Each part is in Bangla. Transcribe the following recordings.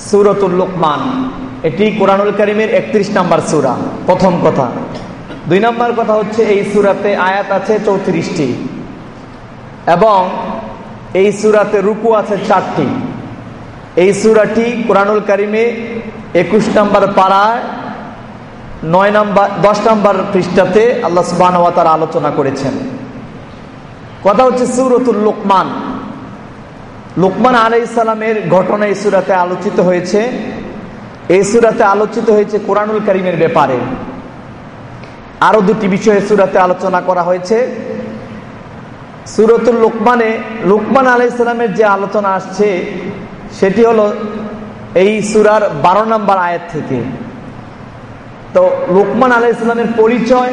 সুরতুল লোকমান। এটি কোরআনুল করিমের একত্রিশ নাম্বার সুরা, প্রথম কথা। দুই নম্বর কথা হচ্ছে, এই সুরাতে আয়াত আছে চৌত্রিশটি। এবং এই সুরাতে রুকু আছে চারটি। এই সুরাটি কোরআনুল করিমে একুশ নাম্বার পাড়ায়, নয় নম্বর, দশ নম্বর পৃষ্ঠাতে আল্লাহ সুবাহ আলোচনা করেছেন। কথা হচ্ছে সুরতুল লোকমান। লোকমান আলাই ইসলামের ঘটনা এই সুরাতে আলোচিত হয়েছে। এই সুরাতে আলোচিত হয়েছে কোরআনুল করিমের ব্যাপারে। আরও দুটি বিষয়ে সুরাতে আলোচনা করা হয়েছে। সুরতুল লোকমানে, লোকমান আলাই ইসলামের যে আলোচনা আসছে, সেটি হলো এই সুরার বারো নম্বর আয়াত থেকে। তো লোকমান আলাই ইসলামের পরিচয়,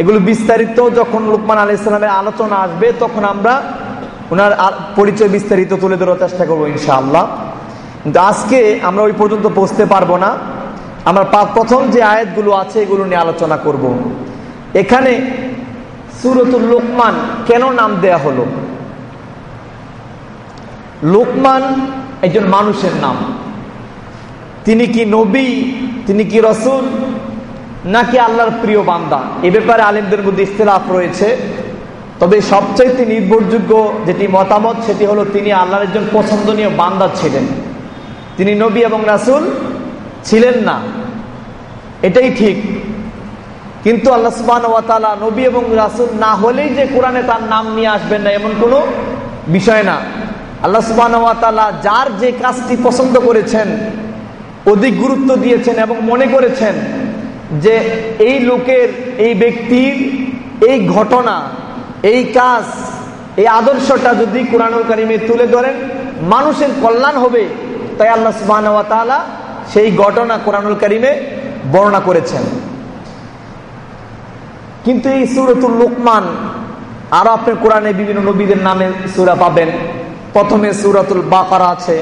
এগুলো বিস্তারিত যখন লোকমান আলাই ইসলামের আলোচনা আসবে, তখন আমরা ওনার পরিচয় বিস্তারিত তুলে ধরার চেষ্টা করব ইনশাআল্লাহ। কিন্তু আজকে আমরা ওই পর্যন্ত পৌঁছতে পারব না। আমরা প্রথম যে আয়াতগুলো আছে, এগুলো নিয়ে আলোচনা করব। এখানে সুরতুল লোকমান কেন নাম দেয়া হলো? লোকমান একজন মানুষের নাম। তিনি কি নবী? তিনি কি রসুল? নাকি আল্লাহর প্রিয় বান্দা? এ ব্যাপারে আলিমদের মধ্যে ইস্তেলাফ রয়েছে। তবে সবচাইতে নির্ভরযোগ্য যেটি মতামত, সেটি হলো তিনি আল্লাহর একজন পছন্দনীয় বান্দা ছিলেন। তিনি নবী এবং রাসুল ছিলেন না। এটাই ঠিক। কিন্তু আল্লাহ সুবান ওয়াতালা নবী এবং রাসুল না হলেই যে কোরআনে তার নাম নিয়ে আসবেন না, এমন কোনো বিষয় না। আল্লাহ সুবান ওয়াতালা যার যে কাজটি পছন্দ করেছেন, অধিক গুরুত্ব দিয়েছেন এবং মনে করেছেন যে এই লোকের, এই ব্যক্তির এই ঘটনা এই কাজ, এই আদর্শটা যদি কোরআনুল কারিমে তুলে ধরেন, মানুষের কল্যাণ হবে। তাই আল্লাহ সুবাহ সেই ঘটনা কোরআনুল কারিমে বর্ণনা করেছেন। কিন্তু এই সুরতুল লোকমান আরও আপনি কোরআনে বিভিন্ন নবীদের নামে সুরা পাবেন। প্রথমে সুরাতুল বাকারা আছে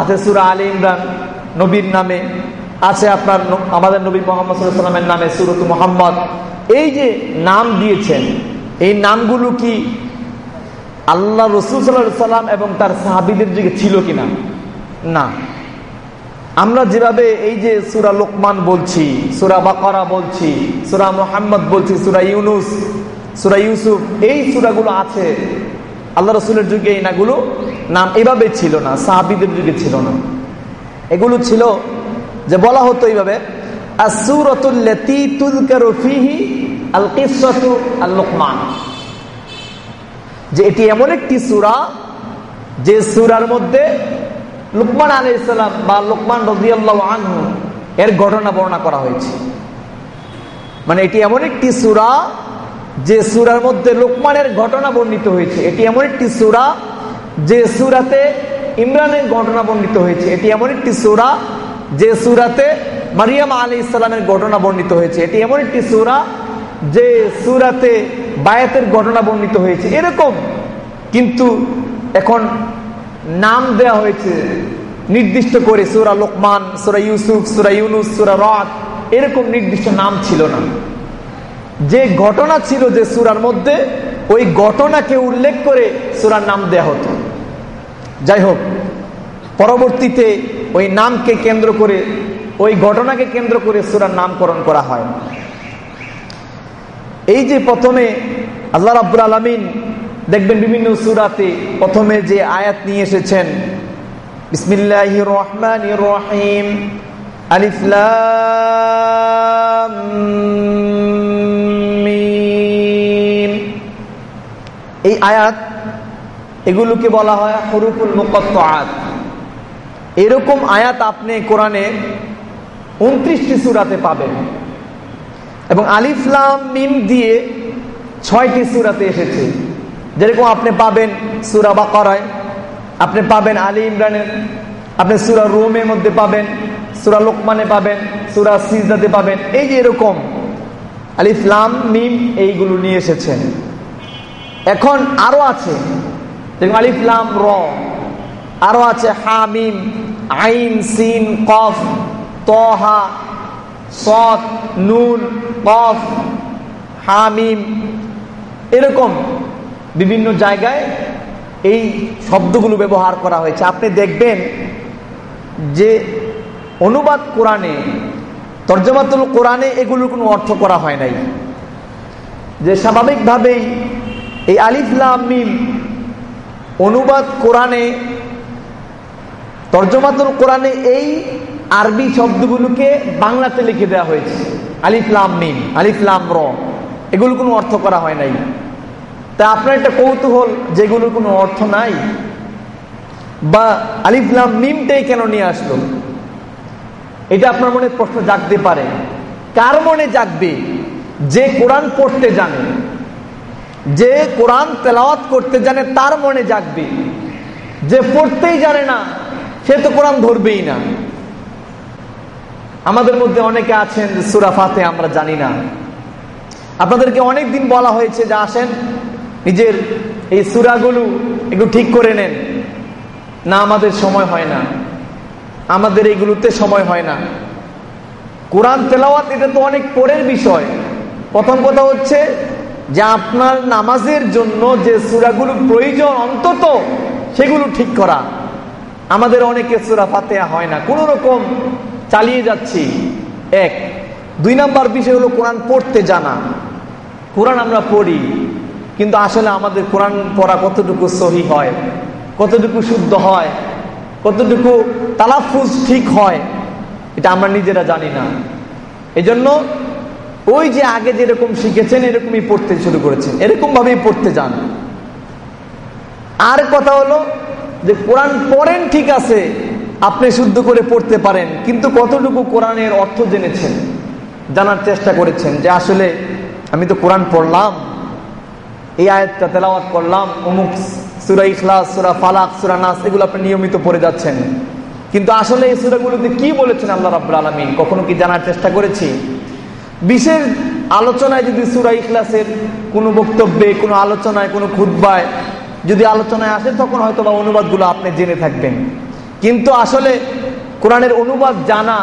আছে সুরা আলী ইমরান নবীর নামে, আছে আপনার আমাদের নবী মোহাম্মদ সাল্লামের নামে মোহাম্মদ। এই যে নাম দিয়েছেন এই নামগুলো কি আল্লাহ রসুল সাল্লাম এবং তার সাহাবিদের যুগে ছিল কিনা? না। আমরা যেভাবে এই যে সুরা লোকমান বলছি, সুরা বাকরা বলছি, সুরা মোহাম্মদ বলছি, সুরা ইউনুস, সুরা ইউসুফ, এই সুরাগুলো আছে। আল্লাহ রসুলের যুগে এই নাগুলো নাম এভাবে ছিল না, সাহাবিদের যুগে ছিল না। এগুলো ছিল যে বলা হতো এইভাবে যে এটি এমন একটি সুরা, যে সুরার মধ্যে লুকমান আলী ইসলাম বা লুকমান রজিয়াল্লাহ এর ঘটনা বর্ণনা করা হয়েছে। মানে এটি এমন একটি সুরা, যে সুরার মধ্যে লোকমানের ঘটনা বর্ণিত হয়েছে। এটি এমন একটি সুরা, যে সুরাতে ইমরানের ঘটনা বর্ণিত হয়েছে। এটি এমন একটি সুরা, যে সুরাতে মারিয়াম আলী ইসলামের ঘটনা বর্ণিত হয়েছে। এটি এমন একটি সুরা যে সুরাতে বায়াতের ঘটনা বর্ণিত হয়েছে, এরকম। কিন্তু এখন নাম দেয়া হয়েছে, নির্দিষ্ট করে সুরা লোকমান, সুরা ইউসুফ, সুরা ইউনুস, সুরা রক এরকম নির্দিষ্ট নাম ছিল না। যে ঘটনা ছিল যে সুরার মধ্যে, ওই ঘটনাকে উল্লেখ করে সুরার নাম দেয়া হতো। যাই হোক, পরবর্তীতে ওই নামকে কেন্দ্র করে, ওই ঘটনাকে কেন্দ্র করে সুরার নামকরণ করা হয়। এই যে প্রথমে আল্লাহ রাব্বুল আলমিন দেখবেন বিভিন্ন সুরাতে প্রথমে যে আয়াত নিয়ে এসেছেন বিসমিল্লাহ রহমান রহিম আলিফলাম এই আয়াত এগুলোকে বলা হয় হরুফুল মুকত্ত আয়াত এরকম আয়াত আপনি কোরআনে উনত্রিশটি সুরাতে পাবেন। এবং আলিফলাম মিম দিয়ে ছয়টি সুরাতে এসেছে। যেরকম আপনি পাবেন সুরা বা করায় আপনি পাবেন আলী ইমরানের, আপনি সুরা রোমের মধ্যে পাবেন, সুরা লোকমানে পাবেন, সুরা সিজদাতে পাবেন, এই যে এরকম আলিফলাম মিম এইগুলো নিয়ে এসেছেন এখন আরও আছে যেমন আলিফলাম র, আরও আছে হামিম আইন, সিন, কফ তহা সৎ নুন, কফ, হামিম, এরকম বিভিন্ন জায়গায় এই শব্দগুলো ব্যবহার করা হয়েছে। আপনি দেখবেন যে অনুবাদ কোরআনে, তর্জমাতুল কোরআনে এগুলোর কোনো অর্থ করা হয় নাই। যে স্বাভাবিকভাবেই এই আলিফলাম মিম অনুবাদ কোরআনে, তর্জমাতুল কোরআনে এই আরবি শব্দগুলোকে বাংলাতে লিখে দেওয়া হয়েছে। আলিফলাম মিম আলিফলাম র। এগুলো কোনো অর্থ করা হয় নাই। তা আপনার একটা কৌতূহল, যেগুলোর কোনো অর্থ নাই? বা আলিফলাম মিমটাই কেন নিয়ে আসলো? এটা আপনার মনে প্রশ্ন জাগতে পারে। কার মনে জাগবে? যে কোরআন পড়তে জানে। যে কোরআন তেলাওয়াত করতে জানে, তার মনে জাগবে। যে পড়তেই জানে না, সে তো কোরআন ধরবেই না। আমাদের মধ্যে অনেকে আছেন, সুরা ফাতে আমরা জানি না। আপনাদেরকে অনেক দিন বলা হয়েছে যে আসেন, নিজের এই সুরাগুলো একটু ঠিক করে নেন। না, আমাদের সময় হয় না। আমাদের এইগুলোতে সময় হয় না। কোরআন তেলাওয়াত, এটা তো অনেক পরের বিষয়। প্রথম কথা হচ্ছে যে আপনার নামাজের জন্য যে সুরাগুলো প্রয়োজন অন্তত, সেগুলো ঠিক করা। আমাদের অনেকে সুরা ফাতেয়া হয় না। কোনো রকম চালিয়ে যাচ্ছি। এক। দুই নাম্বার বিষয় হলো কোরআন পড়তে জানা। কোরআন আমরা পড়ি, কিন্তু আসলে আমাদের কোরআন পড়া কতটুকু সহি হয়, কতটুকু শুদ্ধ হয়, কতটুকু তালাফুজ ঠিক হয়, এটা আমরা নিজেরা জানি না। এজন্য ওই যে আগে যেরকম শিখেছেন, এরকমই পড়তে শুরু করেছেন। এরকম ভাবেই পড়তে যান। আর কথা হলো যে কোরআন পড়েন ঠিক আছে আপনি শুদ্ধ করে পড়তে পারেন, কিন্তু কতটুকু কোরআনের অর্থ জেনেছেন, জানার চেষ্টা করেছেন যে আসলে আমি তো কোরআন পড়লাম, এই আয়াতটা তেলাওয়াত করলাম, অমুক সুরা ইখলাস, সুরা ফালাক, সুরা নাস, এগুলো আপনি নিয়মিত পড়ে যাচ্ছেন। কিন্তু আসলে এই সুরাগুলোতে কি বলেছেন আল্লাহ রাবুল আলমিন, কখনো কি জানার চেষ্টা করেছি? বিশেষ আলোচনায় যদি সুরা ইখলাসের কোনো বক্তব্যে, কোনো আলোচনায়, কোনো খুদ্বায় যদি আলোচনায় আসে, তখন হয়তো বা অনুবাদগুলো আপনি জেনে থাকবেন। কিন্তু আসলে কোরআনের অনুবাদ জানা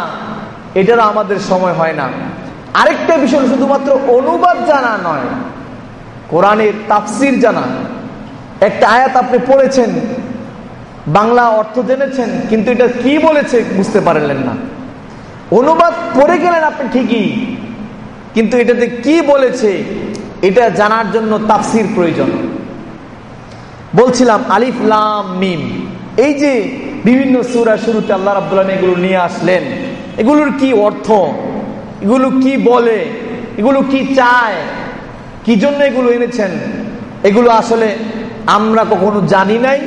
এটারও আমাদের সময় হয় না। আরেকটা বিষয় শুধুমাত্র অনুবাদ জানা নয়, কোরআনের তাফসির জানা। একটা আয়াত আপনি পড়েছেন, বাংলা অর্থ জেনেছেন, কিন্তু এটা কি বলেছে বুঝতে পারলেন না। অনুবাদ পড়ে গেলেন আপনি ঠিকই, কিন্তু এটাতে কি বলেছে, এটা জানার জন্য তাফসির প্রয়োজন। বলছিলাম আলিফ লাম মিম, এই যে বিভিন্ন সুরা শুরুতে আল্লাহ রাবুল্লাহ এগুলো নিয়ে আসলেন। এগুলোর কি অর্থ? এগুলো কি বলে? এগুলো কি চায়? কি জন্য এগুলো এনেছেন? এগুলো আসলে আমরা কখনো জানি নাই,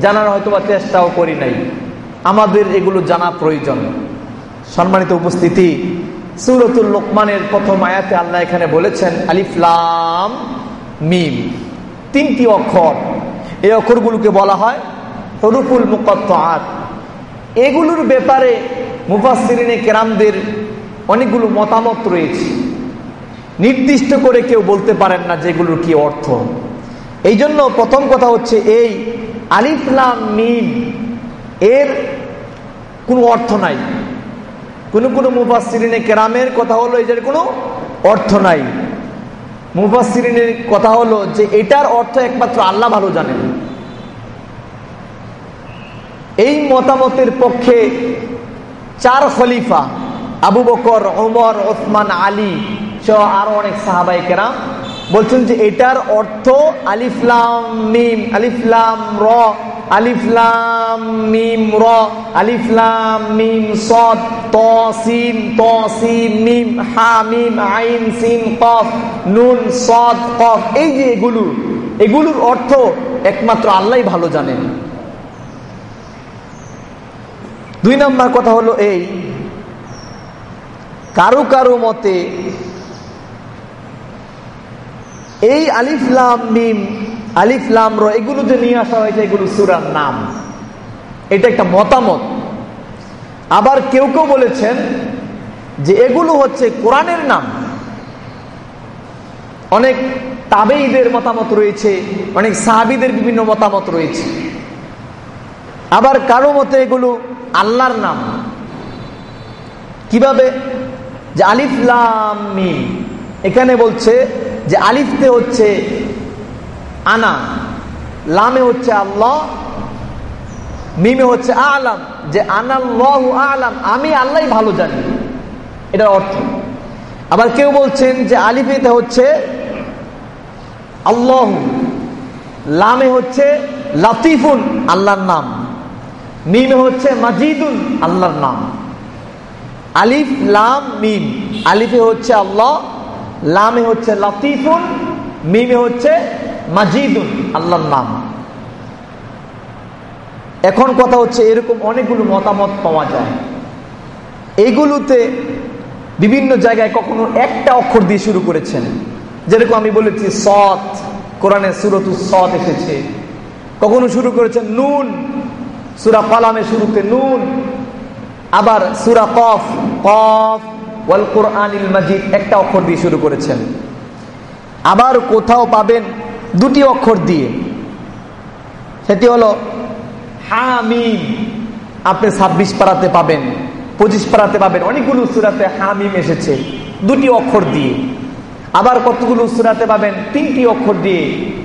জানার হয়তো বা চেষ্টাও করি নাই। আমাদের এগুলো জানা প্রয়োজন। সম্মানিত উপস্থিতি, সুরতুল লোকমানের প্রথম আয়াতে আল্লাহ এখানে বলেছেন আলিফলাম মিম। তিনটি অক্ষর। এই অক্ষরগুলোকে বলা হয় হরুফুল মুকত্তাত এগুলোর ব্যাপারে মুফাসিরিনে কেরামদের অনেকগুলো মতামত রয়েছে। নির্দিষ্ট করে কেউ বলতে পারেন না যেগুলোর কি অর্থ। এই জন্য প্রথম কথা হচ্ছে এই আলিফলাম মিম এর কোনো অর্থ নাই। কোন কোন মুফাসিরিনে কেরামের কথা হলো এটার কোনো অর্থ নাই। মুফাসিরিনের কথা হলো যে এটার অর্থ একমাত্র আল্লাহ ভালো জানেন। এই মতামতের পক্ষে চার খলিফা, আবু বকর ওমর ওসমান, আলী সহ আরও অনেক সাহাবাই কেরাম বলছেন যে এটার অর্থ আলিফলাম মিম আলিফলাম র আলিফলাম মিম র আলিফলাম মিম সদ, ত সিন ত সিন মিম, হা মিম, আইন সিন কফ, নুন, সদ, কফ, এই যে এগুলো, এগুলোর অর্থ একমাত্র আল্লাহ ভালো জানেন। দুই নম্বর কথা হলো এই, কারও কারও মতে এই আলিফলাম মিম আলিফলাম র, এগুলো যে নিয়ে আসা হয়েছে, এগুলো সুরার নাম। এটা একটা মতামত। আবার কেউ কেউ বলেছেন যে এগুলো হচ্ছে কোরআনের নাম। অনেক তাবেইদের মতামত রয়েছে, অনেক সাহাবিদের বিভিন্ন মতামত রয়েছে। আবার কারও মতে এগুলো আল্লাহর নাম। কীভাবে? যে আলিফলাম মিম। এখানে বলছে যে আলিফতে হচ্ছে আনা, লামে হচ্ছে আল্লাহ, মিমে হচ্ছে আলাম। যে আনাল্লাহ আলাম, আমি আল্লাহ ভালো জানি। এটার অর্থ। আবার কেউ বলছেন যে আলিফেতে হচ্ছে আল্লাহ, লামে হচ্ছে লাতিফুন, আল্লাহর নাম। মিমে হচ্ছে মাজিদুন, আল্লাহর নাম। আলিফ, লাম, মিম। আলিফে হচ্ছে আল্লাহ, লামে হচ্ছে লাতিফুন, মিমে হচ্ছে মাজিদুন, আল্লাহর নাম। এখন কথা হচ্ছে এরকম অনেকগুলো মতামত পাওয়া যায়। এইগুলোতে বিভিন্ন জায়গায় কখনো একটা অক্ষর দিয়ে শুরু করেছেন। যেরকম আমি বলেছি, সৎ। কোরআনে সুরতু সৎ এসেছে। কখনো শুরু করেছেন নুন সুরা কালামে শুরুতে নুন, আবার সুরা কফ কফ ওয়াল কোরআনিল মাজিদ একটা অক্ষর দিয়ে শুরু করেছেন। আবার কোথাও পাবেন দুটি অক্ষর দিয়ে। সেটি হলো হামিম, আপনি ছাব্বিশ পাড়াতে পাবেন, পঁচিশ পাড়াতে পাবেন, অনেকগুলো সুরাতে হামিম এসেছে, দুটি অক্ষর দিয়ে। আবার কতগুলো সুরাতে পাবেন, তিনটি অক্ষর দিয়ে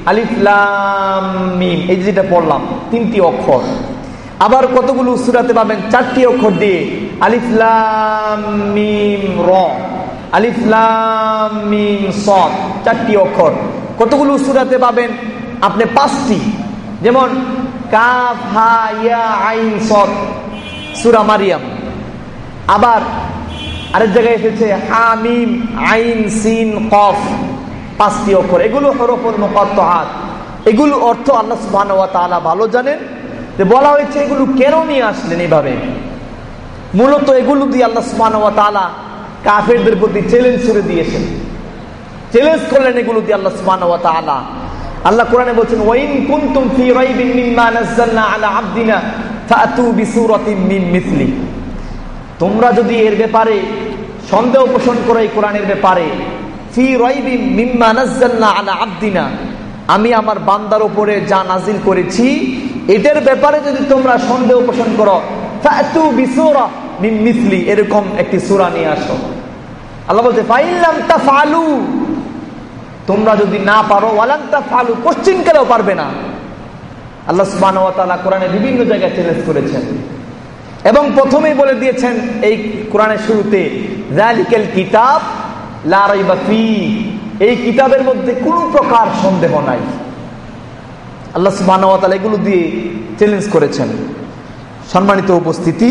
আলিফলাম মিম, এই যেটা পড়লাম, তিনটি অক্ষর। আবার কতগুলো সুরাতে পাবেন? চারটি অক্ষর দিয়ে। আলিফলাম মিম, র। আলিফলাম মিম চারটি অক্ষর। কতগুলো সুরাতে পাবেন? আপনি পাঁচটি। যেমন, কাফ আইন আবার আরেক জায়গায় এসেছে হামিম আইন, সিন, কফ। পাঁচটি অক্ষর। এগুলো হরফুল হাত এগুলো অর্থ আল্লাহ তাআলা ভালো জানেন বলা হয়েছে এগুলো কেন নিয়ে আসলেন এইভাবে মূলত এগুলো দিয়ে আল্লাহ সুবহানাহু ওয়া তাআলা কাফেরদের প্রতি চ্যালেঞ্জ ছুড়ে দিয়েছেন। চ্যালেঞ্জ করলেন এগুলো দিয়ে আল্লাহ ওয়া আল্লাহ কোরআনে বলছেন, ওয়াইন কুনতুম ফি রাইবিন মিম্মা নাযালনা আলা আবদিনা ফাতু বিসূরাতিন মিন মিথলি। তোমরা যদি এর ব্যাপারে সন্দেহ পোষণ করো এই কোরআনের ব্যাপারে, ফি রাইবিন মিম্মা নাযালনা আলা আবদিনা, আমি আমার বান্দার উপরে যা নাজিল করেছি এটার ব্যাপারে যদি তোমরা সন্দেহ পোষণ করো মিন এরকম একটি সুরা নিয়ে আসো। আল্লাহ বলতে ফাইল্লাম তাফআলু, তোমরা যদি না পারো ওয়ালান্তা ফালু কোশ্চিন কেলেও পারবে না। আল্লাহ সুবাহ কোরআনে বিভিন্ন জায়গায় চ্যালেঞ্জ করেছেন। এবং প্রথমেই বলে দিয়েছেন এই কোরআনের শুরুতে কিতাব এই কিতাবের মধ্যে কোন প্রকার সন্দেহ নাই। আল্লাহ সুবাহ এগুলো দিয়ে চ্যালেঞ্জ করেছেন। সম্মানিত উপস্থিতি,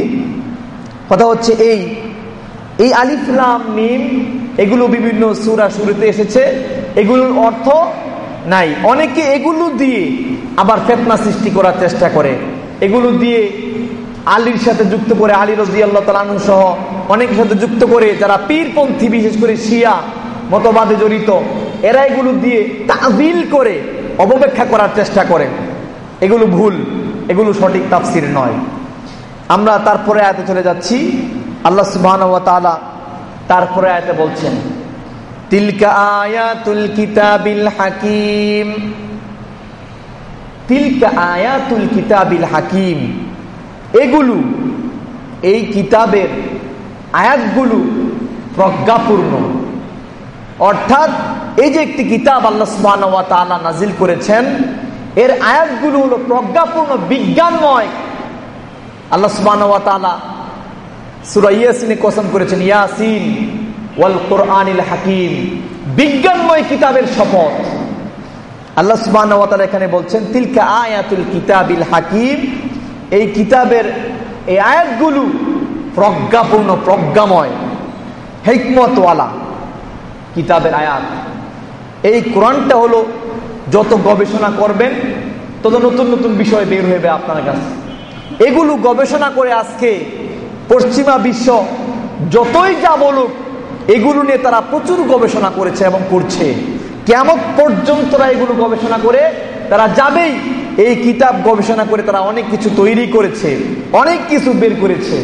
কথা হচ্ছে এই এই আলিফলাম মিম এগুলো বিভিন্ন সুরা শুরুতে এসেছে, এগুলোর অর্থ নাই। অনেকে এগুলো দিয়ে আবার ফেতনা সৃষ্টি করার চেষ্টা করে। এগুলো দিয়ে আলীর সাথে যুক্ত করে, আলী রজি আল্লাহ তালু সহ অনেকের সাথে যুক্ত করে যারা পীরপন্থী, বিশেষ করে শিয়া মতবাদে জড়িত, এরা এগুলো দিয়ে তাবিল করে অববেক্ষা করার চেষ্টা করে এগুলো ভুল, এগুলো সঠিক তাফসির নয়। আমরা তারপরে আয়তে চলে যাচ্ছি। আল্লাহ সুবহান তারপরে আয়তে বলছেন, তিলকা আয়া আয়াতুল কিতাবিল হাকিম। তিলকা আয়া আয়াতুল কিতাবিল হাকিম। এগুলো, এই কিতাবের আয়াতগুলো প্রজ্ঞাপূর্ণ। অর্থাৎ এই যে একটি কিতাব আল্লাহ সুবাহ নাজিল করেছেন, এর আয়াতগুলো হলো প্রজ্ঞাপূর্ণ, বিজ্ঞানময়। আল্লাহ সুবাহ সুরা কসম করেছেন, ইয়াসিন ওয়াল কোরআনিল হাকিম বিজ্ঞানময় কিতাবের শপথ। আল্লাহ সুবাহ এখানে বলছেন, তিলকা আয়াতুল কিতাবিল হাকিম এই কিতাবের এই আয়াতগুলো প্রজ্ঞাপূর্ণ, প্রজ্ঞাময়, হেকমতওয়ালা। কিতাবের আয়াত। এই কোরআনটা হলো যত গবেষণা করবেন, তত নতুন নতুন বিষয় বের হইবে আপনার কাছে। এগুলো গবেষণা করে আজকে পশ্চিমা বিশ্ব যতই যা বলুক, এগুলো নিয়ে তারা প্রচুর গবেষণা করেছে এবং করছে। কেমন পর্যন্ত তারা এগুলো গবেষণা করে, তারা যাবেই এই কিতাব গবেষণা করে তারা অনেক কিছু তৈরি করেছে, অনেক কিছু বের করেছে।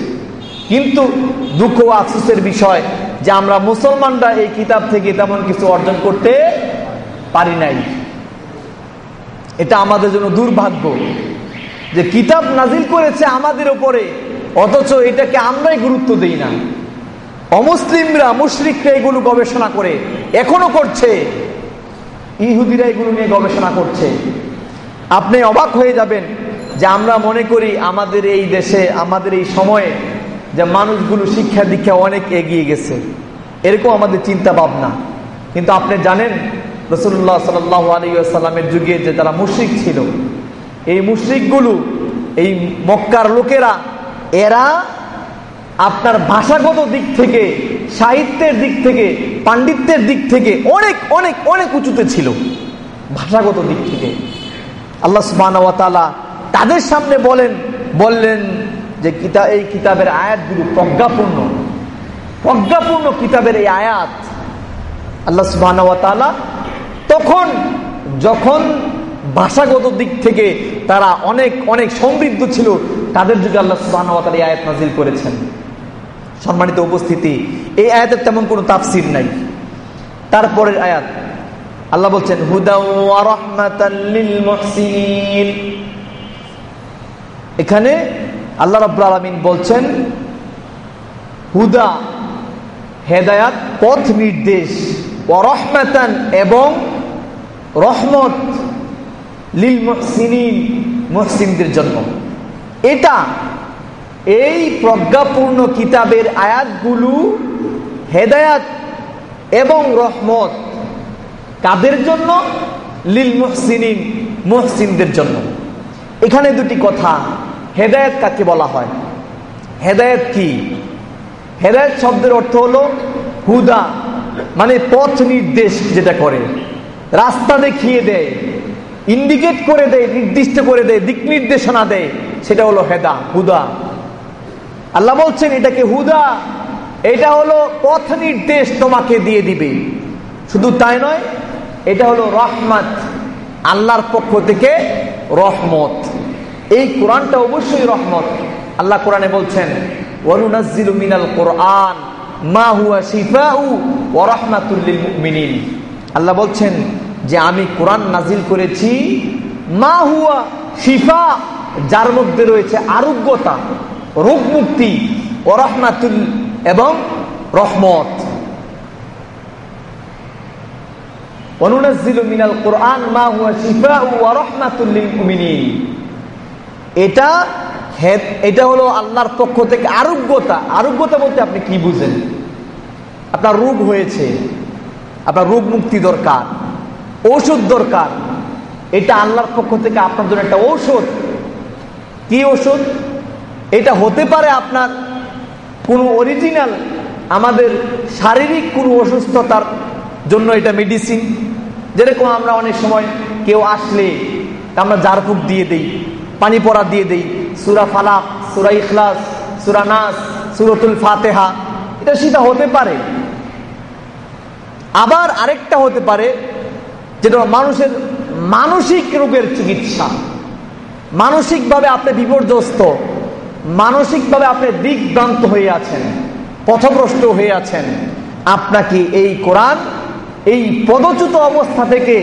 কিন্তু দুঃখ আফসোসের বিষয় যে আমরা মুসলমানরা এই কিতাব থেকে তেমন কিছু অর্জন করতে পারি নাই। এটা আমাদের জন্য দুর্ভাগ্য যে কিতাব নাজিল করেছে আমাদের ওপরে অথচ এটাকে আমরাই গুরুত্ব দিই না। অমুসলিমরা, মুশরিকরা এগুলো গবেষণা করে, এখনও করছে। ইহুদিরা এগুলো নিয়ে গবেষণা করছে। আপনি অবাক হয়ে যাবেন যে আমরা মনে করি আমাদের এই দেশে, আমাদের এই সময়ে যে মানুষগুলো শিক্ষা দীক্ষা অনেক এগিয়ে গেছে। এরকম আমাদের চিন্তা ভাবনা। কিন্তু আপনি জানেন রসুল্লাহ সাল আলী সাল্লামের যুগে যে তারা মুশ্রিক ছিল, এই মুশ্রিকগুলো, এই মক্কার লোকেরা, এরা আপনার ভাষাগত দিক থেকে, সাহিত্যের দিক থেকে, পাণ্ডিত্যের দিক থেকে অনেক অনেক অনেক উঁচুতে ছিল। ভাষাগত দিক থেকে। আল্লাহ সুবাহ তাদের সামনে বলেন, বললেন যে কিতা এই কিতাবের আয়াতগুলো প্রজ্ঞাপূর্ণ। প্রজ্ঞাপূর্ণ কিতাবের এই আয়াত আল্লাহ সুবাহ তখন যখন ভাষাগত দিক থেকে তারা অনেক অনেক সমৃদ্ধ ছিল, তাদের যুগে আল্লাহ সুবাহ আয়াত নাজিল করেছেন। সম্মানিত উপস্থিতি, এই আয়াতের তেমন কোনো তাফসির নাই। তারপরের আয়াত, আল্লাহ বলছেন এখানে আল্লাহ রব আলমিন বলছেন, হুদা, হেদায়াত, পথ নির্দেশ অরহমাতান এবং রহমত লিল মহসিন মহসিনদের জন্য। এটা, এই প্রজ্ঞাপূর্ণ কিতাবের আয়াতগুলো হেদায়াত এবং রহমত কাদের জন্য? লিল মহসিন মহসিনদের জন্য। এখানে দুটি কথা হেদায়ত কাকে বলা হয়? হেদায়ত কি? হেদায়ত শব্দের অর্থ হলো হুদা মানে পথ নির্দেশ যেটা করে। রাস্তা দেখিয়ে দেয় ইন্ডিকেট করে দেয়, নির্দিষ্ট করে দেয়, দিক নির্দেশনা দেয়, সেটা হলো হেদা, হুদা। আল্লাহ বলছেন এটাকে হুদা? এটা হলো পথ নির্দেশ তোমাকে দিয়ে দিবে। শুধু তাই নয়, এটা হলো রহমত, আল্লাহর পক্ষ থেকে রহমত। এই কোরআনটা অবশ্যই রহমত। আল্লাহ কোরআনে বলছেন কোরআন মা হুয়া আল্লাহ বলছেন যে, আমি কোরআন নাজিল করেছি মা হুয়া শিফা, যার মধ্যে রয়েছে আরোগ্যতা রোগ মুক্তি ও রহমাতুল এবং রহমত। অনুনাজিল মিনাল কোরআন মা হুয়া শিফা ওয়া রাহমাতুল এটা এটা হলো আল্লাহর পক্ষ থেকে আরোগ্যতা। আরোগ্যতা বলতে আপনি কি বুঝেন? আপনার রোগ হয়েছে, আপনার রোগ মুক্তি দরকার, ঔষধ দরকার। এটা আল্লাহর পক্ষ থেকে আপনার জন্য একটা ঔষধ। কি ওষুধ এটা হতে পারে আপনার কোনো অরিজিনাল আমাদের শারীরিক কোনো অসুস্থতার জন্য এটা মেডিসিন যেরকম আমরা অনেক সময় কেউ আসলে আমরা জারফুক দিয়ে দেই। পানি পড়া দিয়ে দেই। সুরা ফালাক, সুরা ইখলাস, সুরা নাস, সুরতুল ফাতেহা। এটা সেটা হতে পারে। আবার আরেকটা হতে পারে, যেটা মানুষের মানসিক রোগের চিকিৎসা। মানসিকভাবে আপনি বিপর্যস্ত, মানসিকভাবে আপনি দিকভ্রান্ত হয়ে আছেন, পথভ্রষ্ট হয়ে আছেন। আপনাকে এই কোরআন, এই পদচ্যুত অবস্থা থেকে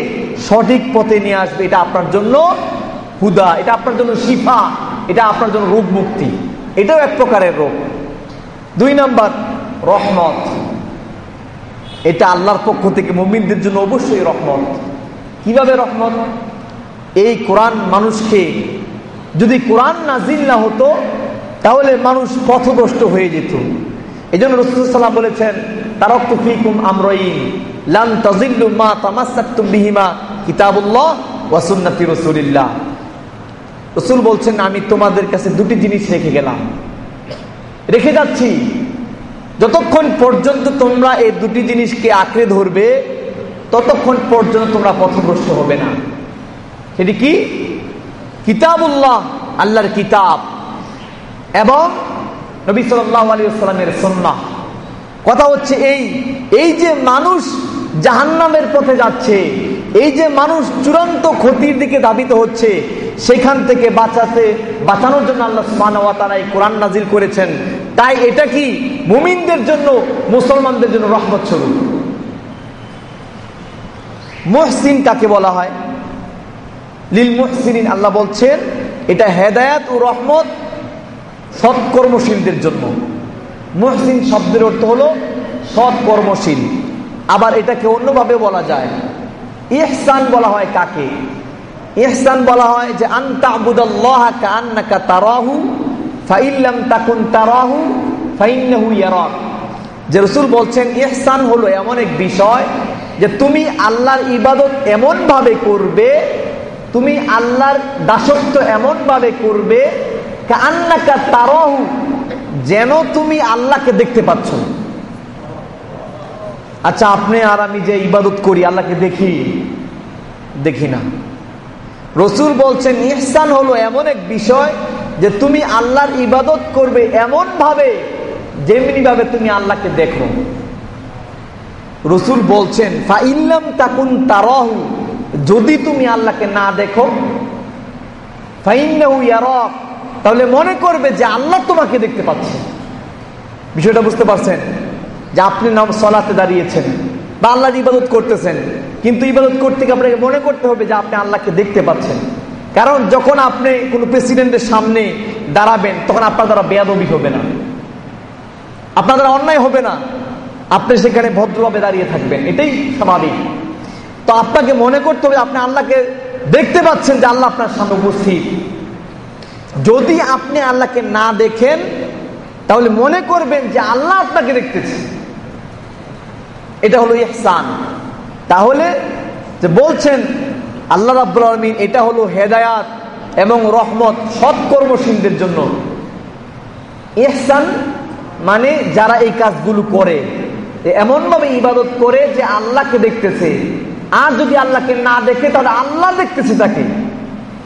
সঠিক পথে নিয়ে আসবে, এটা আপনার জন্য হুদা, এটা আপনার জন্য শিফা, এটা আপনার জন্য রোগ মুক্তি। এটাও এক প্রকারের রোগ। দুই নাম্বার, রহমত। এটা আল্লাহর পক্ষ থেকে মুমিনদের জন্য অবশ্যই রহমত। কীভাবে রহমত? এই কোরআন মানুষকে, যদি কোরআন নাজিল না হতো, তাহলে মানুষ পথগ্রস্ত হয়ে যেত। এই জন্য রসুলাম বলেছেন, তারক্ত ফিকুম কিতাবুল্লাহ ওয়াসুন্নাতি রসুল বলছেন, আমি তোমাদের কাছে দুটি জিনিস রেখে গেলাম। রেখে যাচ্ছি। যতক্ষণ পর্যন্ত তোমরা এই দুটি জিনিসকে আঁকড়ে ধরবে, ততক্ষণ পর্যন্ত তোমরা পথগ্রস্ত হবে না। সেটি কি? কিতাবুল্লাহ, আল্লাহর কিতাব। এবং নবী সাল্লাহ আলী আসসালামের সন্না কথা হচ্ছে এই এই যে মানুষ জাহান্নামের পথে যাচ্ছে এই যে মানুষ চূড়ান্ত ক্ষতির দিকে দাবিত হচ্ছে, সেখান থেকে বাঁচাতে, বাঁচানোর জন্য আল্লাহ সুবাহ এই কোরআন নাজিল করেছেন। তাই এটা কি মুমিনদের জন্য, মুসলমানদের জন্য রহমত স্বরূপ? মহসিন কাকে বলা হয়? লিল মহসিন আল্লাহ বলছেন, এটা হেদায়াত ও রহমত সৎকর্মশীলদের জন্য। মহসিন শব্দের অর্থ হলো ইহসান বলা হয় কাকে? যে আন্তা আবুদাল্লাহ কান্নাকা তারাহু ফাইল্লাম তাকুন তারাহু, ফাইন্নাহু ইয়ারাক। যে রসুল বলছেন, ইহসান হলো এমন এক বিষয় যে, তুমি আল্লাহর ইবাদত এমন ভাবে করবে, তুমি আল্লাহর দাসত্ব এমন ভাবে করবে কান্নাকা তারাহু, যেন তুমি আল্লাহকে দেখতে পাচ্ছ। আচ্ছা আপনি আর আমি যে ইবাদত করি, আল্লাহকে দেখি? দেখি না। রসুল বলছেন, ইহসান হলো এমন এক বিষয় যে তুমি আল্লাহর ইবাদত করবে এমন ভাবে যেমনি ভাবে তুমি আল্লাহকে দেখো। রসুল বলছেন ফাইল্লাম তাকুন তারাহু যদি তুমি আল্লাহকে না দেখো ইয়ারাক, তাহলে মনে করবে যে আল্লাহ তোমাকে দেখতে পাচ্ছে। বিষয়টা বুঝতে পারছেন? যে আপনি নাম সলাতে দাঁড়িয়েছেন বা আল্লাহর ইবাদত করতেছেন, কিন্তু ইবাদত করতে গিয়ে আপনাকে মনে করতে হবে যে আপনি আল্লাহকে দেখতে পাচ্ছেন। কারণ যখন আপনি কোনো প্রেসিডেন্টের সামনে দাঁড়াবেন, তখন আপনার দ্বারা বেয়াদবি হবে না। আপনার দ্বারা অন্যায় হবে না। আপনি সেখানে ভদ্রভাবে দাঁড়িয়ে থাকবেন, এটাই স্বাভাবিক। তো আপনাকে মনে করতে হবে আপনি আল্লাহকে দেখতে পাচ্ছেন যে আল্লাহ আপনার সামনে উপস্থিত। যদি আপনি আল্লাহকে না দেখেন, তাহলে মনে করবেন যে আল্লাহ আপনাকে দেখতেছে। এটা হলো ইহসান। তাহলে যে বলছেন, আল্লাহ রাব্বুল আলমিন এটা হলো হেদায়াত এবং রহমত সৎ কর্মশীলদের জন্য। ইহসান মানে যারা এই কাজগুলো করে এমনভাবে ইবাদত করে যে আল্লাহকে দেখতেছে। আর যদি আল্লাহকে না দেখে, তাহলে আল্লাহ দেখতেছে তাকে।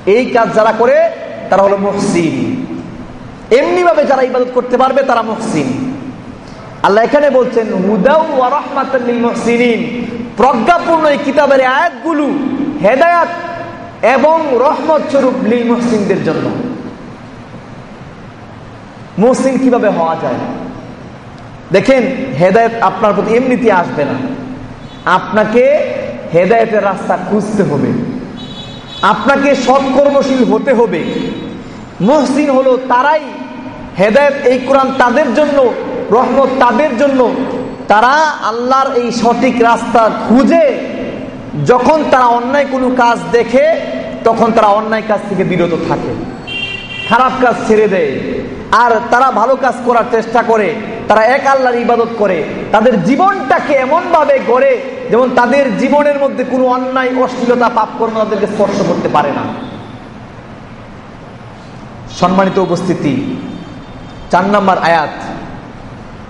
এই কাজ যারা করে, তারা হলো মহসিন। এমনি ভাবে যারা ইবাদত করতে পারবে, তারা মহসিন। আল্লাহ এখানে বলছেন প্রজ্ঞাপূর্ণ এই কিতাবের আয়াতগুলো হেদায়াত এবং রহমত স্বরূপ লিল মহসিনদের জন্য। মহসিন কীভাবে হওয়া যায়? দেখেন, হেদায়ত আপনার প্রতি এমনিতে আসবে না। আপনাকে হেদায়তের রাস্তা খুঁজতে হবে। আপনাকে সৎকর্মশীল হতে হবে। মহসিন হলো তারাই হেদায়ত এই কোরআন তাদের জন্য রহমত তাদের জন্য। তারা আল্লাহর এই সঠিক রাস্তা খুঁজে যখন তারা অন্যায় কোনো কাজ দেখে, তখন তারা অন্যায় কাজ থেকে বিরত থাকে। খারাপ কাজ ছেড়ে দেয়। আর তারা ভালো কাজ করার চেষ্টা করে, তারা এক আল্লাহর ইবাদত করে। তাদের জীবনটাকে এমনভাবে গড়ে, যেমন তাদের জীবনের মধ্যে কোনো অন্যায়, অশ্লীলতা পাপ কর্ম তাদেরকে স্পর্শ করতে পারে না। সম্মানিত উপস্থিতি, চার নম্বর আয়াত।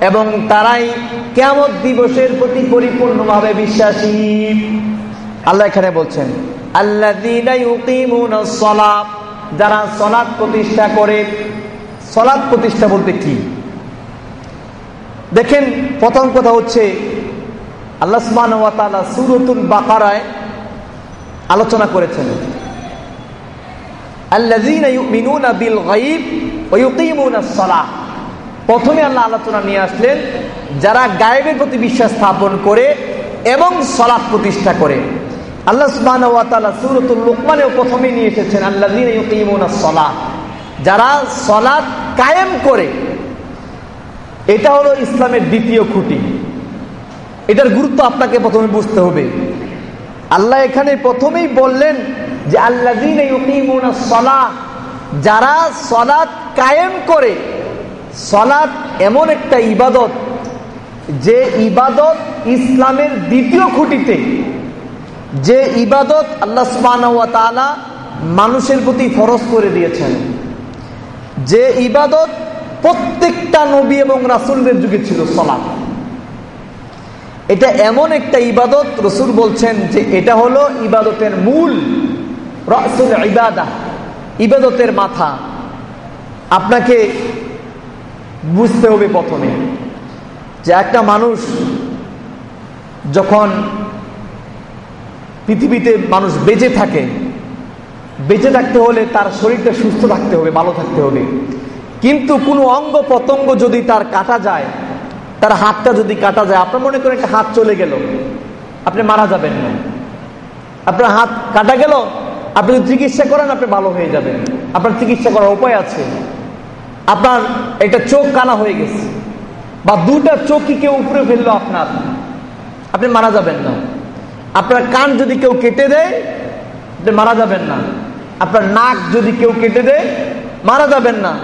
এবং তারাই কিয়ামত দিবসের প্রতি পরিপূর্ণভাবে বিশ্বাসী। আল্লাহ এখানে বলছেন সালাত। যারা সলাৎ প্রতিষ্ঠা করে, সলাৎ প্রতিষ্ঠা বলতে কি? দেখেন, প্রথম কথা হচ্ছে, আল্লাহ সুরতুল বাকারায় আলোচনা করেছেন। প্রথমে আল্লাহ আলোচনা নিয়ে আসলেন, যারা গায়েবের প্রতি বিশ্বাস স্থাপন করে এবং সলাপ প্রতিষ্ঠা করে। আল্লাহ লোকমানেও প্রথমে নিয়ে এসেছেন আল্লাহ যারা সলাৎ কায়েম করে, এটা হলো ইসলামের দ্বিতীয় খুঁটি। এটার গুরুত্ব আপনাকে প্রথমে বুঝতে হবে। আল্লাহ এখানে প্রথমেই বললেন যে আল্লাহ যারা সলাৎ কায়েম করে, সলাৎ এমন একটা ইবাদত যে ইবাদত ইসলামের দ্বিতীয় খুঁটিতে, যে ইবাদত আল্লাহ তাআলা মানুষের প্রতি ফরজ করে দিয়েছেন, যে ইবাদত প্রত্যেকটা নবী এবং রাসুলদের যুগে ছিল সলাৎ। এটা এমন একটা ইবাদত রসুল বলছেন যে এটা হলো ইবাদতের মূল রসুল ইবাদা। ইবাদতের মাথা আপনাকে বুঝতে হবে প্রথমে যে একটা মানুষ যখন পৃথিবীতে মানুষ বেঁচে থাকে, বেঁচে থাকতে হলে তার শরীরটা সুস্থ থাকতে হবে, ভালো থাকতে হবে। কিন্তু কোনো অঙ্গ প্রত্যঙ্গ যদি তার কাটা যায়, তার হাতটা যদি কাটা যায়, আপনার মনে করেন একটা হাত চলে গেল, আপনি মারা যাবেন না। আপনার হাত কাটা গেল আপনি যদি চিকিৎসা করেন, আপনি ভালো হয়ে যাবেন। আপনার চিকিৎসা করার উপায় আছে। আপনার একটা চোখ কানা হয়ে গেছে। বা দুটা চোখই কেউ উপরে ফেলল আপনার। আপনি মারা যাবেন না। আপনার কান যদি কেউ কেটে দেয় মারা যাবেন না। আপনার নাক যদি কেউ কেটে দেয়, মারা যাবেন না।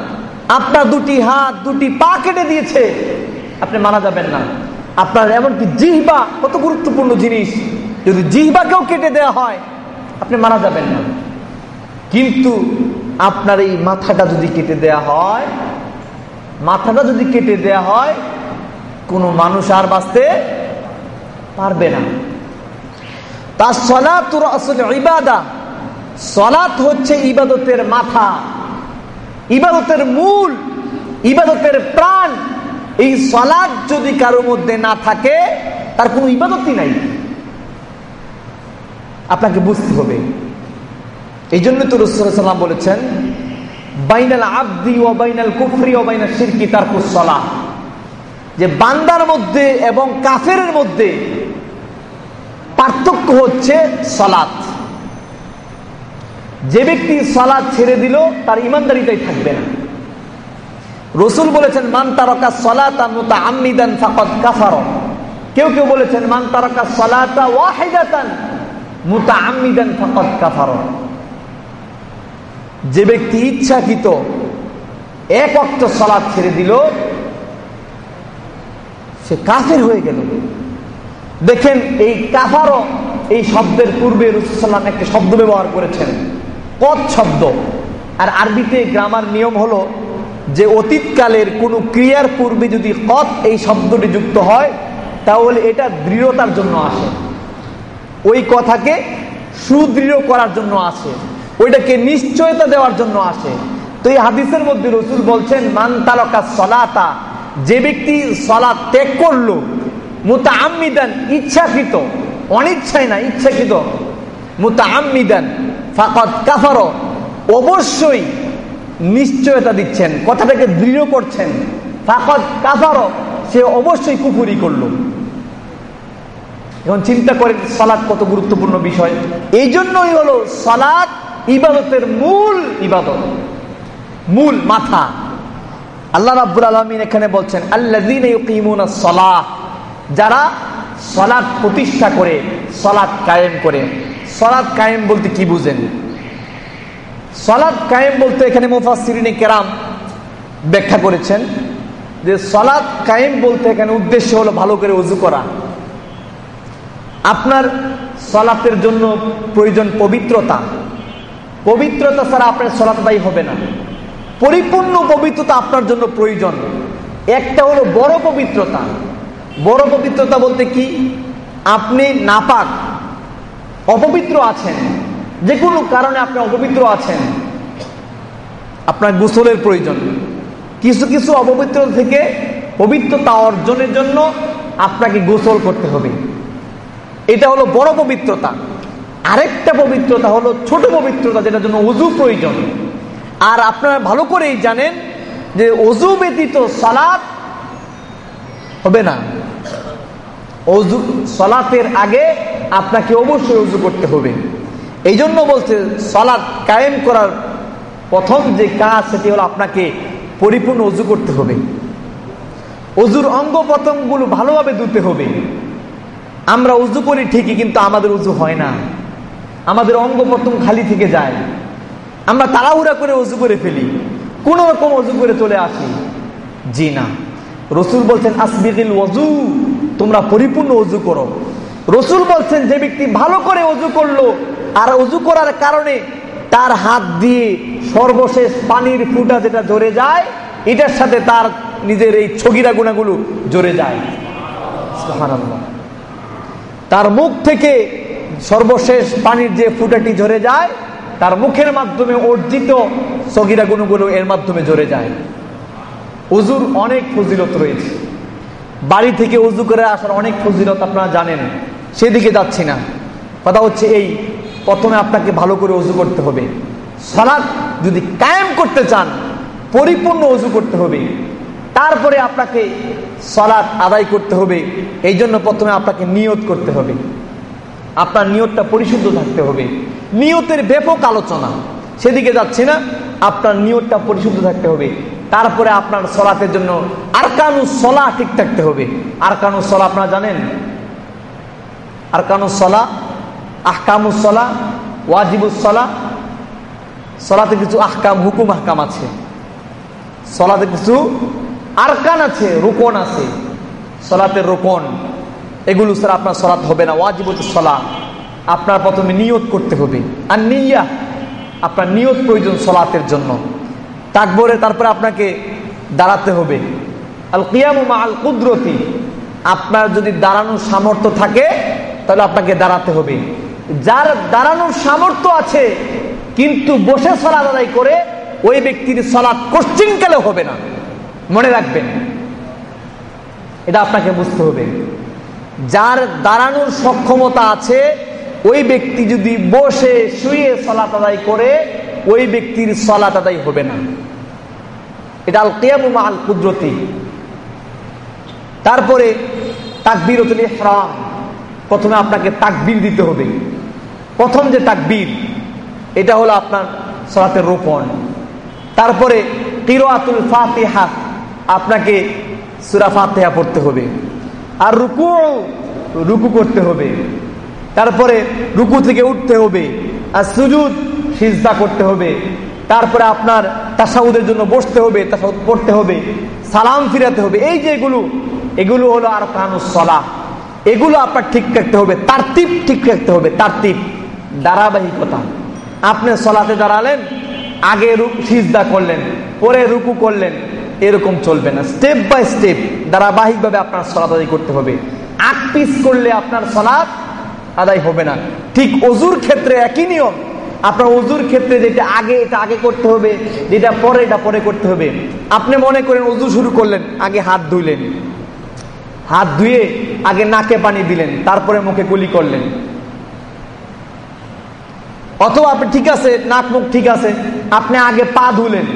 আপনার দুটি হাত, দুটি পা কেটে দিয়েছে, আপনি মারা যাবেন না। আপনার এমনকি জিহবা, কত গুরুত্বপূর্ণ জিনিস। যদি জিহবাকেও কেটে দেওয়া হয় আপনি মারা যাবেন না। কিন্তু আপনার এই মাথাটা যদি কেটে দেয়া হয়, মাথাটা যদি কেটে দেয়া হয়, কোনো মানুষ আর বাঁচতে পারবে না। তার সলাতুর আসলে ইবাদা সলাত হচ্ছে ইবাদতের মাথা, ইবাদতের মূল, ইবাদতের প্রাণ। এই সলাদ যদি কারও মধ্যে না থাকে, তার কোনো ইবাদতই নাই। আপনাকে বুঝতে হবে। এই জন্য তো রসুলাম বলেছেন, বাইনাল আব্দি ও বাইনাল কুফরি ও বাইনাল সিরকি তার কুসলা যে বান্দার মধ্যে এবং কাফের মধ্যে পার্থক্য হচ্ছে সলাৎ যে ব্যক্তি সলাৎ ছেড়ে দিল, তার ইমানদারিতাই থাকবে না। রসুল বলেছেন, মান তারকা সলাতা কাফার। কেউ কেউ বলেছেন, মান তারকা সলাতা ওয়াহিদাতান কাফার। যে ব্যক্তি ইচ্ছাকৃত এক অক্ট সলাদ ছেড়ে দিল, সে কাফের হয়ে গেল। দেখেন, এই কাফারও এই শব্দের পূর্বে রসুলাম একটা শব্দ ব্যবহার করেছেন পদ শব্দ। আর আরবিতে গ্রামার নিয়ম হলো যে অতীতকালের কোনো ক্রিয়ার পূর্বে যদি কত এই শব্দটি যুক্ত হয়, তাহলে এটা দৃঢ়তার জন্য আসে। ওই কথাকে সুদৃঢ় করার জন্য আসে। ওইটাকে নিশ্চয়তা দেওয়ার জন্য আসে। তো এই হাদিসের মধ্যে রসুল বলছেন, মান তালকা সলাতা যে ব্যক্তি সলা ত্যাগ করল মুতা আমিদান ইচ্ছাকৃত, অনিচ্ছায় না, ইচ্ছাকৃত মুতা আমিদান ফাকত কাফার, অবশ্যই নিশ্চয়তা দিচ্ছেন, কথাটাকে দৃঢ় করছেন। ফাকত কাফার, সে অবশ্যই কুপুরি করল। এখন চিন্তা করেন, সলাদ কত গুরুত্বপূর্ণ বিষয়। এই জন্যই হলো সলাদ ইবাদতের মূল ইবাদত। মূল মাথা। আল্লাহ রাব্বুল আলমিন এখানে বলছেন আল্লাহ যারা সলাদ প্রতিষ্ঠা করে, সলাদ কায়েম করে। সলাদ কায়েম বলতে কি বুঝেন? সলাদ কায়েম বলতে এখানে মুফাসিরিনে কেরাম ব্যাখ্যা করেছেন যে সলাদ কায়েম বলতে এখানে উদ্দেশ্য হলো ভালো করে উজু করা। আপনার সলাতের জন্য প্রয়োজন পবিত্রতা। পবিত্রতা ছাড়া আপনার সলাতদায়ী হবে না। পরিপূর্ণ পবিত্রতা আপনার জন্য প্রয়োজন। একটা হলো বড় পবিত্রতা। বড় পবিত্রতা বলতে কি? আপনি নাপাক, অপবিত্র আছেন। যে কোনো কারণে আপনি অপবিত্র আছেন। আপনার গোসলের প্রয়োজন। কিছু কিছু অপবিত্র থেকে পবিত্রতা অর্জনের জন্য আপনাকে গোসল করতে হবে। এটা হলো বড় পবিত্রতা। আরেকটা পবিত্রতা হলো ছোট পবিত্রতা যেটার জন্য অজু প্রয়োজন। আর আপনারা ভালো করেই জানেন যে অজু ব্যতীত সালাত হবে না। অজু, সলাতের আগে আপনাকে অবশ্যই অজু করতে হবে। এই জন্য বলছে সলাদ কায়েম করার প্রথম যে কাজ সেটি হলো আপনাকে পরিপূর্ণ অজু করতে হবে। অজুর অঙ্গ প্রত্যঙ্গগুলো ভালোভাবে ধুতে হবে। আমরা উজু করি ঠিকই, কিন্তু আমাদের উজু হয় না। আমাদের অঙ্গ প্রত্যঙ্গ খালি থেকে যায়। আমরা তাড়াহুড়া করে উজু করে ফেলি। কোন রকম অজু করে চলে আসি। জি না। রসুল বলছেন আসবিদিল ওজু তোমরা পরিপূর্ণ অজু করো। রসুল বলছেন, যে ব্যক্তি ভালো করে অজু করল আর অজু করার কারণে তার হাত দিয়ে সর্বশেষ পানির ফুটা যেটা জড়ে যায়, এটার সাথে তার নিজের এই ছগিরা গুণাগুলো জড়ে যায়। তার মুখ থেকে সর্বশেষ পানির যে ফুটাটি ঝরে যায়, তার মুখের মাধ্যমে অর্জিত সগিরা গুণগুলো এর মাধ্যমে ঝরে যায়। উজুর অনেক ফজিলত রয়েছে। বাড়ি থেকে উজু করে আসার অনেক ফজিলত আপনারা জানেন, সেদিকে যাচ্ছি না। কথা হচ্ছে এই, প্রথমে আপনাকে ভালো করে অজু করতে হবে। সলাৎ যদি কায়েম করতে চান, পরিপূর্ণ অজু করতে হবে। তারপরে আপনাকে সলাৎ আদায় করতে হবে। এই জন্য প্রথমে আপনাকে নিয়ত করতে হবে। আপনার নিয়তটা পরিশুদ্ধ থাকতে হবে। নিয়তের ব্যাপক আলোচনা। সেদিকে যাচ্ছে না। আপনার নিয়তটা পরিশুদ্ধ থাকতে হবে। তারপরে আপনার সলাতের জন্য আরকানু সলা ঠিক থাকতে হবে। আরকানু সলা আপনারা জানেন? আরকানু সলা, আহকামুস সলা, ওয়াজিবুস সলা। সলাতে কিছু আহকাম, হুকুম, আহকাম আছে। সলাতে কিছু আরকান আছে, রোকন আছে। সলাতের রোকন। এগুলো স্যার আপনার সলাত হবে না। ওয়াজিব সলা আপনার প্রথমে নিয়ত করতে হবে। আর নিয়া আপনার নিয়ত প্রয়োজন সলাতের জন্য। তাকবরে তারপরে আপনাকে দাঁড়াতে হবে। আল কিয়ামা আল কুদরতি। আপনার যদি দাঁড়ানোর সামর্থ্য থাকে, তাহলে আপনাকে দাঁড়াতে হবে। যার দাঁড়ানোর সামর্থ্য আছে, কিন্তু বসে সলাদ আদায় করে, ওই ব্যক্তির সলাদ কোশ্চিনকালে হবে না। মনে রাখবেন, এটা আপনাকে বুঝতে হবে। যার দাঁড়ানোর সক্ষমতা আছে, ওই ব্যক্তি যদি বসে শুয়ে সলাত আদায় করে, ওই ব্যক্তির সলাত আদায় হবে না। এটা আল কেয়ামা আল কুদরতি। তারপরে তাকবিরতুল ইহরাম। প্রথমে আপনাকে তাকবির দিতে হবে। প্রথম যে তাকবির, এটা হলো আপনার সলাতে রোপণ। তারপরে কিরাতুল ফাতিহা। আপনাকে সুরা ফাতিহা পড়তে হবে। আর রুকু রুকু করতে হবে। তারপরে রুকু থেকে উঠতে হবে। আর সুজুদ, সিজদা করতে হবে। তারপরে আপনার তাসাউদের জন্য বসতে হবে, তাসাউদ পড়তে হবে। সালাম ফিরাতে হবে। এই যে এগুলো এগুলো হলো আর সলা এগুলো আপনার ঠিক রাখতে হবে। তারতিব ঠিক রাখতে হবে। তারতিব, ধারাবাহিকতা। আপনি সলাতে দাঁড়ালেন, আগে সিজদা করলেন, পরে রুকু করলেন। এরকম চলবে না। স্টেপ বাই স্টেপ ধারাবাহিকভাবে আপনার সলাত আদায় করতে হবে। আট পিস করলে আপনার সলাৎ আদায় হবে না। ঠিক অজুর ক্ষেত্রে একই নিয়ম। আপনার অজুর ক্ষেত্রে যেটা আগে, এটা আগে করতে হবে, যেটা পরে, এটা পরে করতে হবে। আপনি মনে করেন অজু শুরু করলেন, আগে হাত ধুইলেন। হাত ধুয়ে আগে নাকে পানি দিলেন, তারপরে মুখে কুলি করলেন। অথবা আপনি ঠিক আছে, নাক মুখ ঠিক আছে, আপনি আগে পা ধুলেন।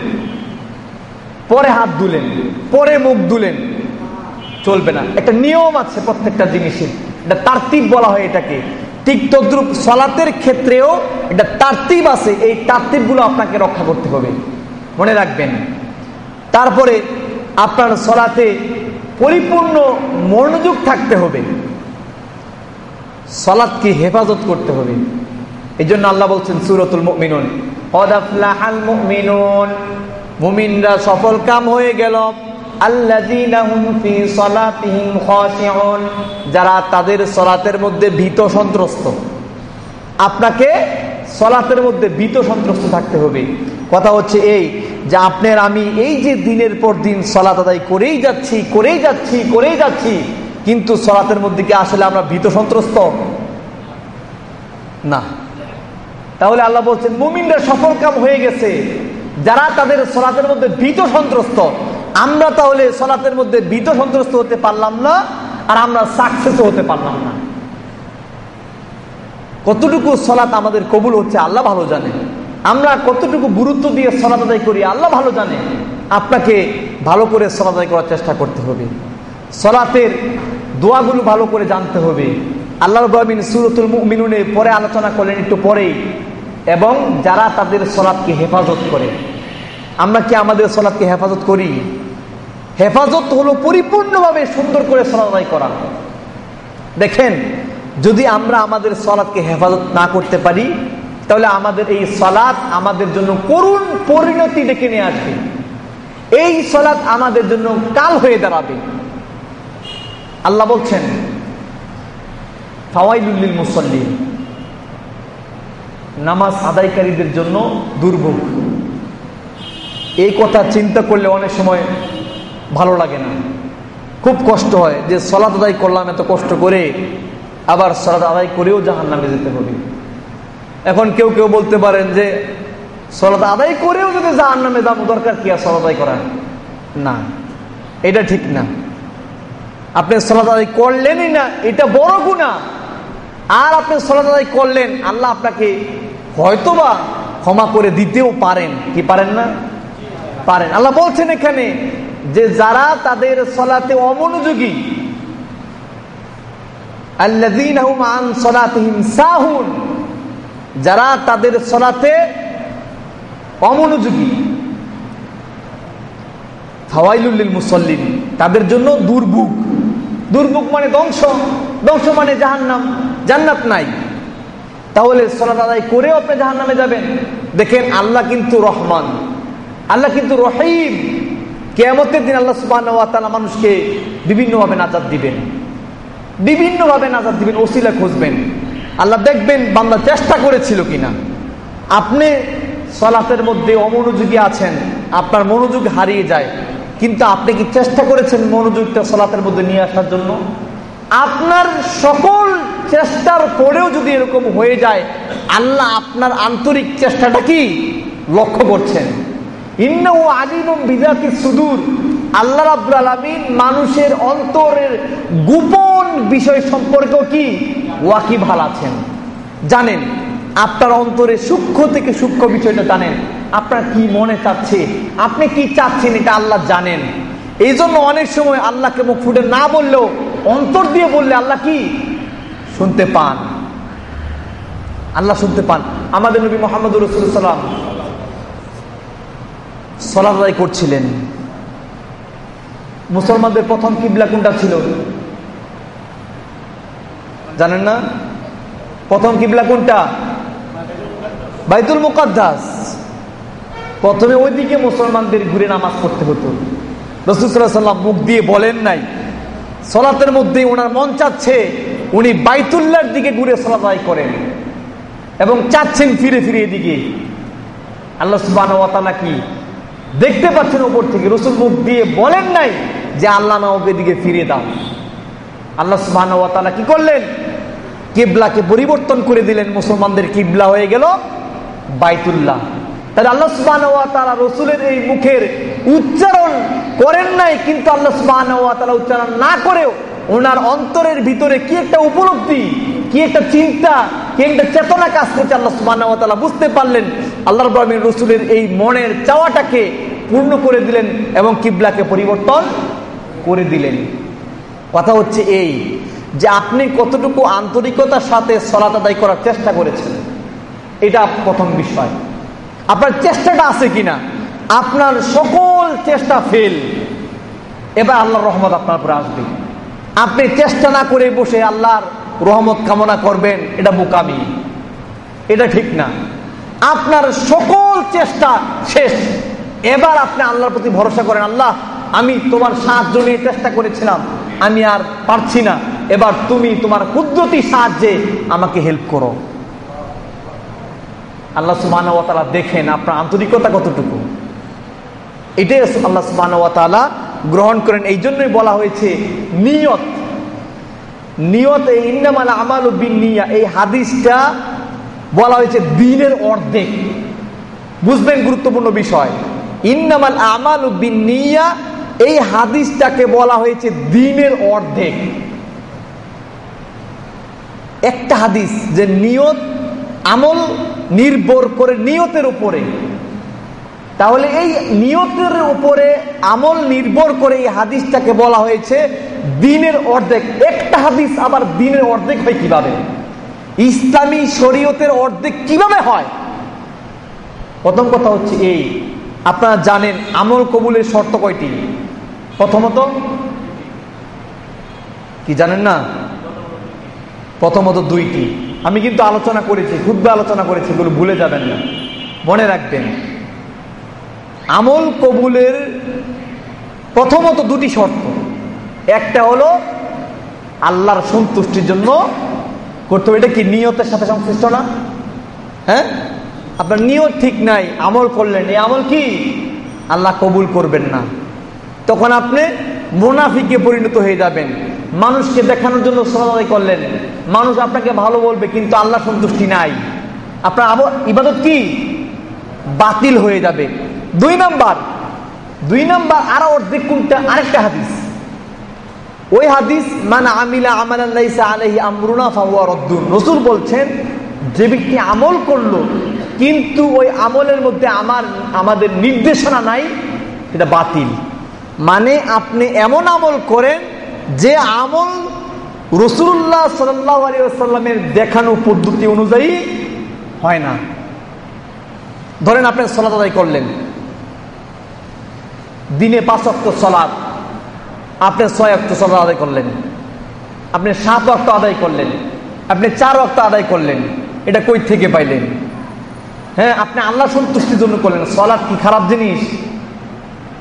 পরে হাত দুলেন, পরে মুখ দুলেন, চলবে না। একটা নিয়ম আছে প্রত্যেকটা জিনিসের। এটা তার্তিব বলা হয় এটাকে। ঠিক তদ্রুপ সলাতের ক্ষেত্রেও এটা তার্তিব আছে, এই তার্তিবগুলো আপনাকে রক্ষা করতে হবে। মনে রাখবেন। তারপরে আপনার সলাতে পরিপূর্ণ মনোযোগ থাকতে হবে। সলাদকে হেফাজত করতে হবে। এই জন্য আল্লাহ বলছেন, সুরতুল মিনুন মুমিনরা সফল কাম হয়ে গেল। যারা তাদের সলাতের মধ্যে ভীত সন্ত্রস্ত। আপনাকে সলাতের মধ্যে ভীত সন্ত্রস্ত থাকতে হবে। কথা হচ্ছে এই যে আপনার আমি এই যে দিনের পর দিন সলাত আদায় করেই যাচ্ছি করেই যাচ্ছি করেই যাচ্ছি, কিন্তু সলাতের মধ্যে কি আসলে আমরা ভীত সন্ত্রস্ত? না। তাহলে আল্লাহ বলছেন, মুমিনরা সফল কাম হয়ে গেছে। যারা তাদের সলাতের মধ্যে ভীত সন্ত্রস্ত, আমরা তাহলে সলাতের মধ্যে ভীত সন্ত্রস্ত হতে পারলাম না, আর আমরা সাকসেস হতে পারলাম না। কতটুকু সলাত আমাদের কবুল হচ্ছে আল্লাহ ভালো জানে। আমরা কতটুকু গুরুত্ব দিয়ে সলাত আদায় করি আল্লাহ ভালো জানে। আপনাকে ভালো করে সলাত আদায় করার চেষ্টা করতে হবে। সলাতের দোয়াগুলো ভালো করে জানতে হবে। আল্লাহ সুরতুল মিনুনে পরে আলোচনা করলেন একটু পরেই। এবং যারা তাদের সলাদকে হেফাজত করে। আমরা কি আমাদের সলাদকে হেফাজত করি? হেফাজত হলো পরিপূর্ণভাবে সুন্দর করে সলাদ আদায় করা। দেখেন, যদি আমরা আমাদের সলাদকে হেফাজত না করতে পারি, তাহলে আমাদের এই সলাদ আমাদের জন্য করুণ পরিণতি ডেকে নিয়ে আসবে। এই সলাদ আমাদের জন্য কাল হয়ে দাঁড়াবে। আল্লাহ বলছেন ফাওয়াইলুল্লিল মুসল্লি নামাজ আদায়কারীদের জন্য দুর্ভোগ। এই কথা চিন্তা করলে অনেক সময় ভালো লাগে না। খুব কষ্ট হয় যে সলাদ আদায় করলাম এত কষ্ট করে, আবার সলাদ আদায় করেও জাহান নামে যেতে হবে। এখন কেউ কেউ বলতে পারেন যে সলাদ আদায় করেও যদি জাহান নামে যাব, দরকার কি আর সলাদ আদায় করা না, এটা ঠিক না। আপনি সলাদ আদায় করলেনই না, এটা বড় গুণা আর আপনি সলাত আদায় করলেন, আল্লাহ আপনাকে হয়তোবা ক্ষমা করে দিতেও পারেন। কি পারেন না? পারেন। আল্লাহ বলছেন এখানে যে যারা তাদের সলাতে অমনোযোগী যারা তাদের সলাতে অমনোযোগী ফাওয়াইলুল্লিল মুসল্লিন, তাদের জন্য দুর্ভোগ। দুর্ভোগ মানে ধ্বংস। ধ্বংস মানে জাহান্নাম। জান্নাত নাই। তাহলে সলাত আদায় করেও আপনি জাহান নামে যাবেন। দেখেন, আল্লাহ কিন্তু রহমান। আল্লাহ কিন্তু রহিম। কেমতের দিন আল্লাহ সুবাহ মানুষকে বিভিন্নভাবে নাজাদ দিবেন। বিভিন্নভাবে নাজাদ দিবেন, ওসিলা খুঁজবেন। আল্লাহ দেখবেন বাংলা চেষ্টা করেছিল কিনা। আপনি সলাতের মধ্যে অমনোযোগী আছেন, আপনার মনোযোগ হারিয়ে যায়। কিন্তু আপনি কি চেষ্টা করেছেন মনোযোগটা সলাতের মধ্যে নিয়ে আসার জন্য? আপনার সকল চেষ্টার পরেও যদি এরকম হয়ে যায়, আল্লাহ আপনার আন্তরিক চেষ্টাটা কি? লক্ষ্য করছেন। ইন্নাহু আলিমুম বিজাতি সুদূর। আল্লাহ রাব্বুল আলামিন মানুষের অন্তরের গোপন বিষয় সম্পর্কেও কি? ওয়াকিবহাল আছেন। জানেন, আপনার অন্তরে সূক্ষ্ম থেকে সূক্ষ্ম বিষয়টা জানেন। আপনার কি মনে চাচ্ছে? আপনি কি চাচ্ছেন? এটা আল্লাহ জানেন। এই জন্য অনেক সময় আল্লাহকে মুখ ফুটে না বললেও, অন্তর দিয়ে বললে আল্লাহ কি? শুনতে পান। আল্লাহ শুনতে পান। আমাদের নবী মোহাম্মদ রসুলাম সলাদাই করছিলেন। মুসলমানদের প্রথম কিবলা কোনটা ছিল? জানেন না? প্রথম কিবলা কোনটা? বাইতুল মুকাদ্দাস। প্রথমে ওইদিকে মুসলমানদের ঘুরে নামাজ পড়তে হতো। রসুল্লাহ সাল্লাম মুখ দিয়ে বলেন নাই। সলাতের মধ্যে ওনার মন চাচ্ছে। উনি বাইতুল্লার দিকে ঘুরে সলাদাই করেন এবং চাচ্ছেন ফিরে ফিরে এদিকে। আল্লাহ সুবাহ কি দেখতে পাচ্ছেন ওপর থেকে, রসুল মুখ দিয়ে বলেন নাই যে আল্লাহ নামকে দিকে ফিরে দাও। আল্লাহ সুবাহ কি করলেন? কিবলাকে পরিবর্তন করে দিলেন, মুসলমানদের কিবলা হয়ে গেল বাইতুল্লাহ। তাহলে আল্লাহ সুবাহ রসুলের এই মুখের উচ্চারণ করেন নাই, কিন্তু আল্লাহ সুবাহ উচ্চারণ না করেও ওনার অন্তরের ভিতরে কি একটা উপলব্ধি, কি একটা চিন্তা, কি একটা চেতনা কাজ করছে আল্লাহ সুবাহ বুঝতে পারলেন। আল্লাহ রহমিন রসুলের এই মনের চাওয়াটাকে পূর্ণ করে দিলেন এবং কিবলাকে পরিবর্তন করে দিলেন। কথা হচ্ছে এই যে আপনি কতটুকু আন্তরিকতার সাথে সলাত আদায় করার চেষ্টা করেছেন, এটা প্রথম বিষয়। আপনার চেষ্টাটা আছে কিনা? আপনার সকল চেষ্টা ফেল এবার আল্লাহর রহমত আপনার উপরে আসবে। আপনি চেষ্টা না করে বসে আল্লাহর রহমত কামনা করবেন, এটা বোকামি। এটা ঠিক না। আপনার সকল চেষ্টা শেষ। এবার আপনি আল্লাহর প্রতি ভরসা করেন, আল্লাহ, আমি তোমার সাহায্য নিয়ে চেষ্টা করেছিলাম, আমি আর পারছি না। এবার তুমি তোমার কুদরতি সাহায্যে আমাকে হেল্প করো। আল্লাহ সুবাহ দেখেন আপনার আন্তরিকতা কতটুকু। এটাই আল্লাহ সুবাহ গ্রহণ করেন। এই জন্যই বলা হয়েছে নিয়ত। নিয়ত ইন্নামাল আমাল নিয়া এই হাদিসটা বলা হয়েছে দিনের অর্ধেক। বুঝবেন গুরুত্বপূর্ণ বিষয়। ইন্নামাল আমাল নিয়া এই হাদিসটাকে বলা হয়েছে দিনের অর্ধেক। একটা হাদিস যে নিয়ত আমল নির্ভর করে নিয়তের উপরে। তাহলে এই নিয়তের উপরে আমল নির্ভর করে এই হাদিসটাকে বলা হয়েছে, দিনের অর্ধেক। একটা হাদিস আবার দিনের অর্ধেক হয় কীভাবে? ইসলামী শরীয়তের অর্ধেক কীভাবে হয়? প্রথম কথা হচ্ছে এই, আপনারা জানেন আমল কবুলের শর্ত কয়টি? প্রথমত, কি জানেন না? প্রথমত দুইটি। আমি কিন্তু আলোচনা করেছি ক্ষুদ্র আলোচনা করেছি, এগুলো ভুলে যাবেন না। মনে রাখবেন আমল কবুলের প্রথমত দুটি শর্ত। একটা হলো আল্লাহর সন্তুষ্টির জন্য করতে হবে। এটা কি নিয়তের সাথে সংশ্লিষ্ট না? হ্যাঁ? আপনার নিয়ত ঠিক নাই, আমল করলেন। এই আমল কি? আল্লাহ কবুল করবেন না। তখন আপনি মুনাফিকে পরিণত হয়ে যাবেন। মানুষকে দেখানোর জন্য সহায় করলেন। মানুষ আপনাকে ভালো বলবে, কিন্তু আল্লাহ সন্তুষ্টি নাই। আপনার আবার ইবাদত কি? বাতিল হয়ে যাবে। দুই নাম্বার দুই নাম্বার আরও অর্ধেক কোনটা? আরেকটা হাদিস। ওই হাদিস মানে আমিলা আমালাইসা আলহি আমরুনা ফাহুয়া বলছেন, যে ব্যক্তি আমল করল, কিন্তু ওই আমলের মধ্যে আমার, আমাদের নির্দেশনা নাই এটা বাতিল। মানে আপনি এমন আমল করেন, যে আমল রসুল্লাহ সাল্লাহ দেখানো পদ্ধতি অনুযায়ী হয় না। ধরেন আপনি সলাত করলেন। দিনে পাঁচ অক্ট সলাদ আপনি ছয় অক্ট সলাদ আদায় করলেন। আপনি সাত অক্ট আদায় করলেন। আপনি চার অক্ট আদায় করলেন। এটা কই থেকে পাইলেন? হ্যাঁ আপনি আল্লাহ সন্তুষ্টির জন্য করলেন। সলাদ কি খারাপ জিনিস?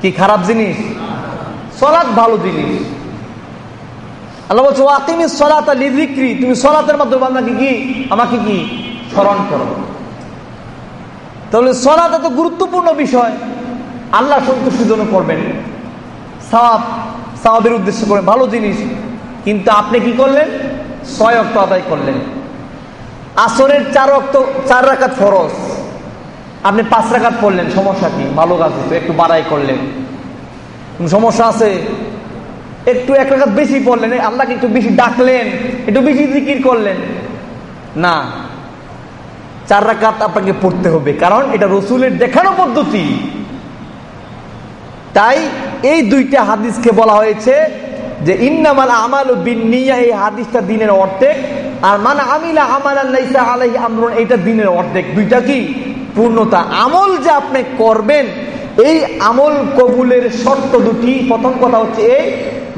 কি খারাপ জিনিস? সলাদ ভালো জিনিস। আল্লাহ বলছো আকিমি সলাত লিদিক্রি তুমি সলাতের মাধ্যমে কি? আমাকে কি? স্মরণ করো। তাহলে সলাত এত গুরুত্বপূর্ণ বিষয়। আল্লাহ সন্তুষ্টির জন্য করবেন। সাহাব সাহাবের উদ্দেশ্য করেন ভালো জিনিস। কিন্তু আপনি কি করলেন? ছয় অক্ট আদায় করলেন। আসরের চার অক্ট চার রাখাত ফরজ। আপনি পাঁচ রাখাত পড়লেন, সমস্যা কি? ভালো কাজ হতো একটু বাড়াই করলেন। সমস্যা আছে? একটু এক রাখাত বেশি পড়লেন আল্লাহকে একটু বেশি ডাকলেন, একটু বেশি জিকির করলেন। না। চার রাকাত আপনাকে পড়তে হবে, কারণ এটা রসুলের দেখানো পদ্ধতি। তাই এই দুইটা হাদিসকে বলা হয়েছে যে ইন্নামাল আমাল বিনিয়া এই হাদিসটা দিনের অর্ধেক, আর মানে আমিলা আমাল আল্লাহ আলাইহি আমরুন এটা দিনের অর্ধেক। দুইটা কি? পূর্ণতা। আমল যে আপনি করবেন, এই আমল কবুলের শর্ত দুটি। প্রথম কথা হচ্ছে এই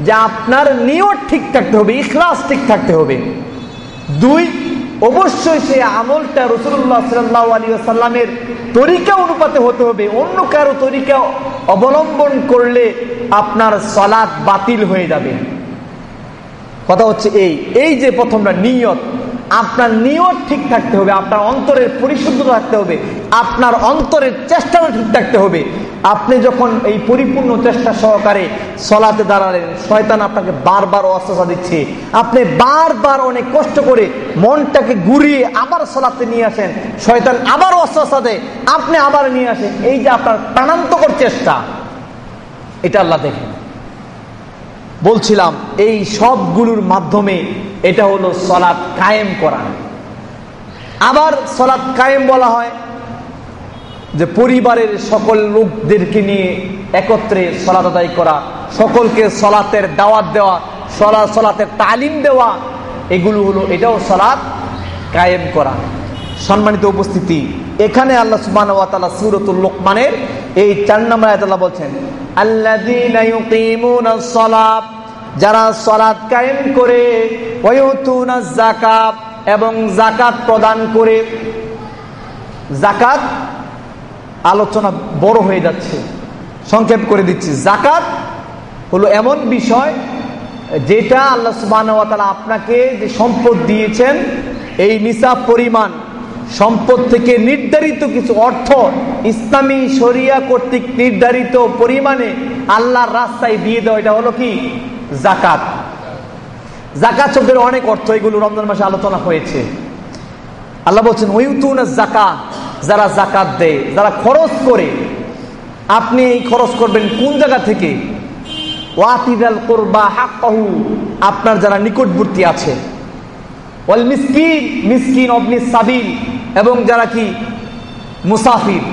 যে আপনার নিয়ত ঠিক থাকতে হবে, ইখলাস ঠিক থাকতে হবে। দুই, অবশ্যই সে আমলটা রসুল্লাহ সাল্লাহ আলী সাল্লামের তরিকা অনুপাতে হতে হবে। অন্য কারও তরিকা অবলম্বন করলে আপনার সলাদ বাতিল হয়ে যাবে। কথা হচ্ছে এই। এই যে প্রথমটা নিয়ত, আপনার নিয়ত ঠিক থাকতে হবে, আপনার অন্তরের পরিশুদ্ধ থাকতে হবে, আপনার অন্তরের চেষ্টাও ঠিক থাকতে হবে। আপনি যখন এই পরিপূর্ণ চেষ্টা সহকারে সলাতে দাঁড়ালেন, শয়তান আপনাকে বারবার অস্ত্রতা দিচ্ছে। আপনি বারবার অনেক কষ্ট করে মনটাকে ঘুরিয়ে আবার সলাতে নিয়ে আসেন। শয়তান আবার অস্ত্রতা দেয়, আপনি আবার নিয়ে আসেন। এই যে আপনার প্রাণান্তকর চেষ্টা, এটা আল্লাহ দেখেন। বলছিলাম, এই সবগুলোর মাধ্যমে এটা হলো সলাৎ কায়েম করা। আবার সলাৎ কায়েম বলা হয় যে পরিবারের সকল লোকদেরকে নিয়ে একত্রে সলাত আদায় করা, সকলকে সলাতের দাওয়াত দেওয়া, সলা, সলাতের তালিম দেওয়া, এগুলো হলো, এটাও সলাৎ কায়েম করা। সম্মানিত উপস্থিতি, এখানে আল্লাহ সুবান সুরতুল লোকমানের এই চার নম্বর আয়তাল্লাহ বলছেন যারা সলাদ কায়েম করে জাকাত এবং জাকাত প্রদান করে জাকাত আলোচনা বড় হয়ে যাচ্ছে। সংক্ষেপ করে দিচ্ছি। জাকাত হলো এমন বিষয় যেটা আল্লাহ সুবাহ আপনাকে যে সম্পদ দিয়েছেন, এই নিসাব পরিমাণ, সম্পদ থেকে নির্ধারিত কিছু অর্থ ইসলামী শরিয়া কর্তৃক নির্ধারিত পরিমাণে আল্লাহর রাস্তায় দিয়ে দেওয়া, এটা হলো কি? জাকাত জাকাত শব্দের অনেক অর্থ এগুলো রমজান মাসে আলোচনা হয়েছে। আল্লাহ বলছেন ওইতুন জাকা যারা জাকাত দেয়, যারা খরচ করে, আপনি এই খরচ করবেন কোন জায়গা থেকে? ওয়াতিদাল করবা আপনার যারা নিকটবর্তী আছে। ওয়াল মিসকিন মিসকিন অবনি সাবিল, এবং যারা কি? মুসাফির।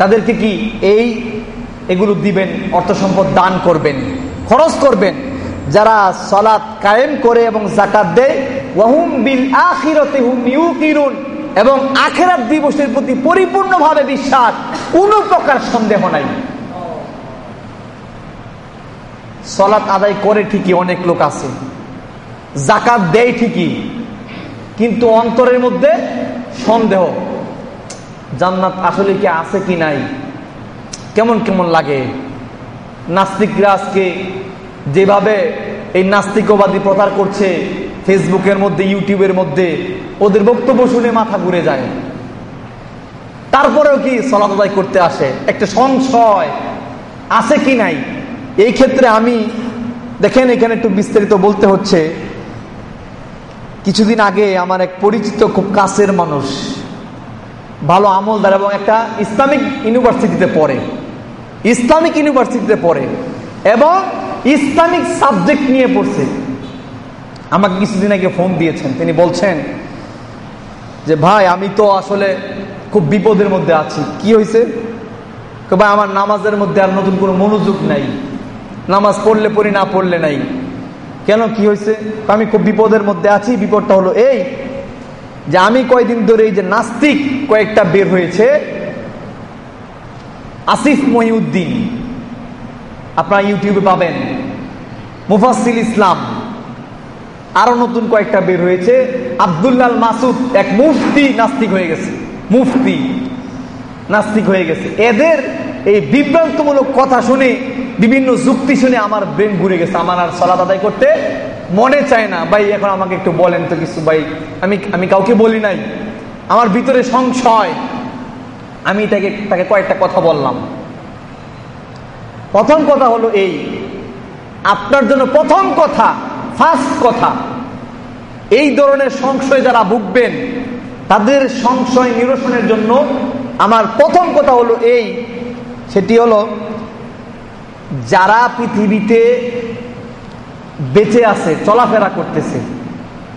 তাদেরকে কি এই এগুলো দিবেন, অর্থ সম্পদ দান করবেন, খরচ করবেন। যারা সলাৎ কায়েম করে এবং জাকাত দেয়, ওয়াহুম বিল আখিরতে হুম ইউকিরুন এবং আখেরাত দিবসের প্রতি পরিপূর্ণভাবে বিশ্বাস, কোনো প্রকার সন্দেহ নাই। সলাৎ আদায় করে ঠিকই অনেক লোক আছে জাকাত দেয় ঠিকই, কিন্তু অন্তরের মধ্যে সন্দেহ, জান্নাত আসলে কি আছে কি নাই, কেমন কেমন লাগে। নাস্তিকরা আজকে যেভাবে এই নাস্তিকবাদী প্রচার করছে ফেসবুকের মধ্যে, ইউটিউবের মধ্যে, ওদের বক্তব্য শুনে মাথা ঘুরে যায়। তারপরেও কি সলাত আদায় করতে আসে? একটা সংশয় আছে কি নাই? এই ক্ষেত্রে আমি, দেখেন এখানে একটু বিস্তারিত বলতে হচ্ছে, কিছুদিন আগে আমার এক পরিচিত খুব কাছের মানুষ, ভালো আমলদার এবং একটা ইসলামিক ইউনিভার্সিটিতে পড়ে। ইসলামিক ইউনিভার্সিটিতে পড়ে এবং ইসলামিক সাবজেক্ট নিয়ে পড়ছে। আমাকে কিছুদিন আগে ফোন দিয়েছেন। তিনি বলছেন যে, ভাই, আমি তো আসলে খুব বিপদের মধ্যে আছি। কি হয়েছে ভাই, আমার নামাজের মধ্যে আর নতুন কোনো মনোযোগ নাই। নামাজ পড়লে পড়ি, না পড়লে নাই। কেন কি হয়েছে আমি খুব বিপদের মধ্যে আছি। বিপদটা হলো এই যে, আমি কয়দিন ধরে এই যে নাস্তিক কয়েকটা বের হয়েছে। আসিফ মহিউদ্দিন, আপনারা ইউটিউবে পাবেন। মুফাসিল ইসলাম আরও নতুন কয়েকটা বের হয়েছে। আবদুল্লাল মাসুদ এক মুফতি নাস্তিক হয়ে গেছে। মুফতি নাস্তিক হয়ে গেছে। এদের এই বিভ্রান্তমূলক কথা শুনে, বিভিন্ন যুক্তি শুনে আমার ব্রেন ঘুরে গেছে। আমার আর সলাদ আদায় করতে মনে চায় না। ভাই, এখন আমাকে একটু বলেন তো কিছু, ভাই। আমি আমি কাউকে বলি নাই। আমার ভিতরে সংশয়। আমি তাকে তাকে কয়েকটা কথা বললাম। প্রথম কথা হলো এই, আপনার জন্য প্রথম কথা ফার্স্ট কথা। এই ধরনের সংশয় যারা ভুগবেন, তাদের সংশয় নিরসনের জন্য আমার প্রথম কথা হলো এই, সেটি হলো যারা পৃথিবীতে বেঁচে আছে, চলাফেরা করতেছে,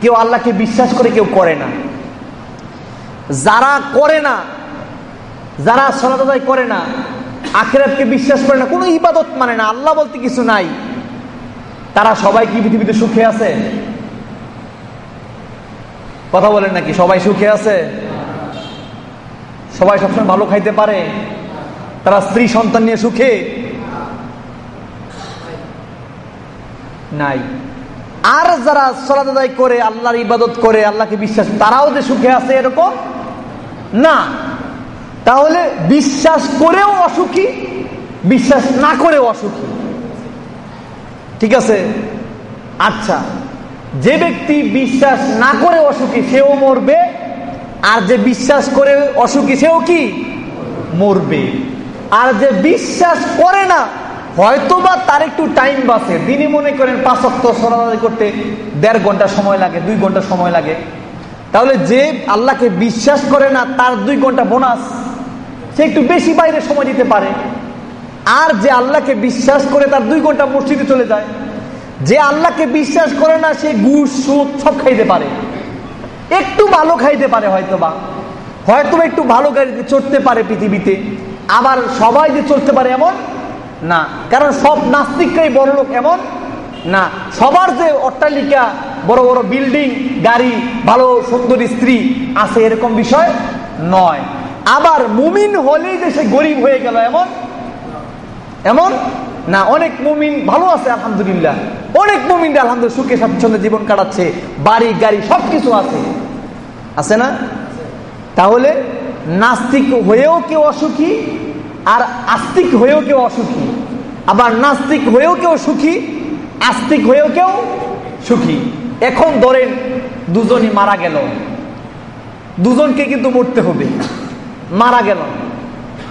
কেউ আল্লাহকে বিশ্বাস করে, কেউ করে না। যারা করে না, যারা সলাদায় করে না, আখেরাতকে বিশ্বাস করে না, কোনো ইবাদত মানে না, আল্লাহ বলতে কিছু নাই। তারা সবাই কি পৃথিবীতে সুখে আছে? কথা বলেন নাকি, সবাই সুখে আছে? সবাই সবসময় ভালো খাইতে পারে? তারা স্ত্রী সন্তান নিয়ে সুখে? নাই। আর যারা সলাদাই করে, আল্লাহর ইবাদত করে, আল্লাহকে বিশ্বাস, তারাও যে সুখে আছে এরকম? না। তাহলে বিশ্বাস করেও অসুখী, বিশ্বাস না করেও অসুখী। ঠিক আছে? আচ্ছা যে ব্যক্তি বিশ্বাস না করে অসুখী, সেও মরবে, আর যে বিশ্বাস করে অসুখী, সেও কি? মরবে। আর যে বিশ্বাস করে না, হয়তোবা তার একটু টাইম বাসে দিনই মনে করেন পাঁচ অক্ট সরাসরি করতে দেড় ঘণ্টা সময় লাগে, দুই ঘণ্টা সময় লাগে। তাহলে যে আল্লাহকে বিশ্বাস করে না, তার দুই ঘণ্টা বোনাস। সে একটু বেশি বাইরে সময় দিতে পারে। আর যে আল্লাহকে বিশ্বাস করে তার দুই ঘণ্টা মসজিদে চলে যায়। যে আল্লাহকে বিশ্বাস করে না, সে গুড় সুদ সব খাইতে পারে। একটু ভালো খাইতে পারে হয়তোবা। হয়তো একটু ভালো গাড়িতে চড়তে পারে পৃথিবীতে। আবার সবাই যে চড়তে পারে এমন না। কারণ সব নাস্তিকরাই বড় লোক এমন না। সবার যে অট্টালিকা, বড় বড় বিল্ডিং, গাড়ি, ভালো সুন্দর স্ত্রী আছে এরকম বিষয় নয়। আবার মুমিন হলেই যে সে গরিব হয়ে গেল এমন এমন? না, অনেক মুমিন ভালো আছে, আলহামদুলিল্লাহ। অনেক মুমিন আলহামদুলিল্লাহ সুখে, স্বাচ্ছন্দ্যে জীবন কাটাচ্ছে, বাড়ি, গাড়ি, সবকিছু আছে। আছে না? তাহলে নাস্তিক হয়েও কেউ অসুখী, আর আস্তিক হয়েও কেউ অসুখী। আবার নাস্তিক হয়েও কেউ সুখী, আস্তিক হয়েও কেউ সুখী। এখন ধরেন, দুজনই মারা গেল। দুজনকে কিন্তু মরতে হবে। মারা গেল।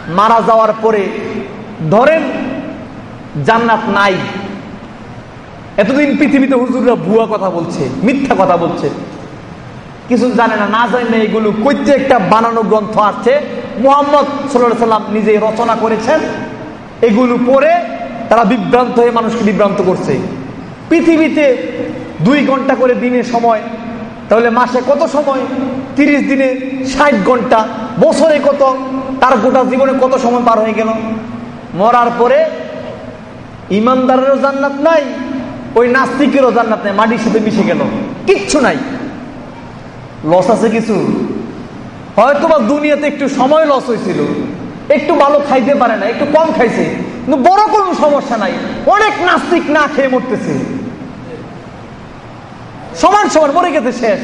মারা যাওয়ার পরে, ধরেন জান্নাত নাই। এতদিন পৃথিবীতে হুজুররা ভুয়া কথা বলছে, মিথ্যা কথা বলছে। কিছু জানে না না জানে এগুলো কইতে একটা বানানো গ্রন্থ আছে। মোহাম্মদ সাল্লাহ সাল্লাম নিজে রচনা করেছেন। এগুলো পড়ে তারা বিভ্রান্ত হয়ে মানুষকে বিভ্রান্ত করছে। পৃথিবীতে দুই ঘণ্টা করে দিনের সময়, তাহলে মাসে কত সময়? তিরিশ দিনে ষাট ঘণ্টা। বছরে কত? তার গোটা জীবনে কত সময় পার হয়ে গেল? মরার পরে ইমানদারেরও জান্নাত নাই, ওই নাস্তিকেরও জান্নাত নাই, মাটির সাথে মিশে গেল। কিচ্ছু নাই। লস আছে কিছু? হয়তো বা দুনিয়াতে একটু সময় লস হয়েছিল। একটু ভালো খাইতে পারে না, একটু কম খাইছে। কিন্তু বড় কোনো সমস্যা নাই। অনেক নাস্তিক না খেয়ে মরতেছে। সমান সমান মরে গেছে শেষ।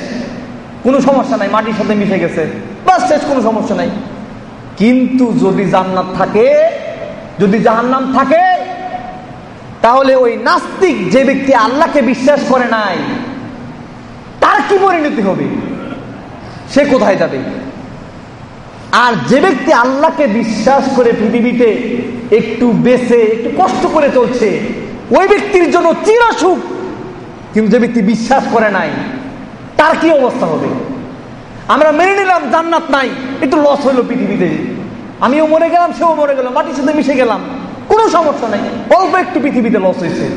কোনো সমস্যা নাই, মাটির সাথে মিশে গেছে। বাস, শেষ, কোনো সমস্যা নাই। কিন্তু যদি জান্নাত থাকে, যদি জাহান্নাম থাকে তাহলে ওই নাস্তিক যে ব্যক্তি আল্লাহকে বিশ্বাস করে নাই, তার কি পরিণতি হবে? সে কোথায় যাবে? আর যে ব্যক্তি আল্লাহকে বিশ্বাস করে পৃথিবীতে একটু বেছে একটু কষ্ট করে চলছে, ওই ব্যক্তির জন্য চিরসুখ। কিন্তু যে ব্যক্তি বিশ্বাস করে নাই, তার কি অবস্থা হবে? আমরা মেনে নিলাম জান্নাত নাই, একটু লস হইল পৃথিবীতে। আমিও মরে গেলাম, সেও মরে গেলাম মাটির সাথে মিশে গেলাম। কোনো সমস্যা নাই। অল্প একটু পৃথিবীতে লস হয়েছে।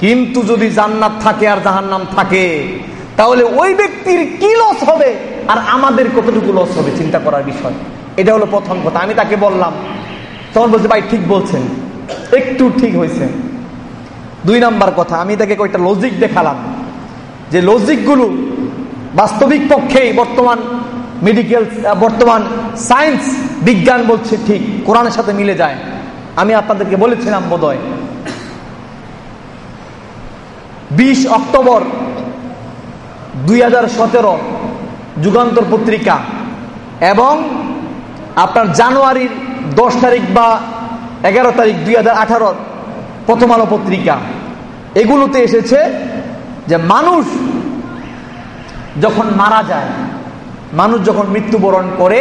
কিন্তু যদি জান্নাত থাকে আর জাহান্নাম থাকে, তাহলে ওই ব্যক্তির কি লস হবে? আর আমাদের কতটুকু লস হবে, চিন্তা করার বিষয়। এটা হলো প্রথম কথা। আমি তাকে বললাম, তখন বলছে, ভাই, ঠিক বলছেন। একটু ঠিক হয়েছে। দুই নাম্বার কথা, আমি তাকে কয়েকটা লজিক দেখালাম। যে লজিকগুলো বাস্তবিক পক্ষেই বর্তমান মেডিকেল বর্তমান সায়েন্স বিজ্ঞান বলছে ঠিক, কোরআনের সাথে মিলে যায়। আমি আপনাদেরকে বলেছিলাম বোধহয়, বিশ অক্টোবর দুই হাজার সতেরো যুগান্তর পত্রিকা এবং আপনার জানুয়ারির দশ তারিখ বা এগারো তারিখ দুই হাজার প্রথম আলো পত্রিকা। এগুলোতে এসেছে যে মানুষ যখন মারা যায়, মানুষ যখন মৃত্যুবরণ করে,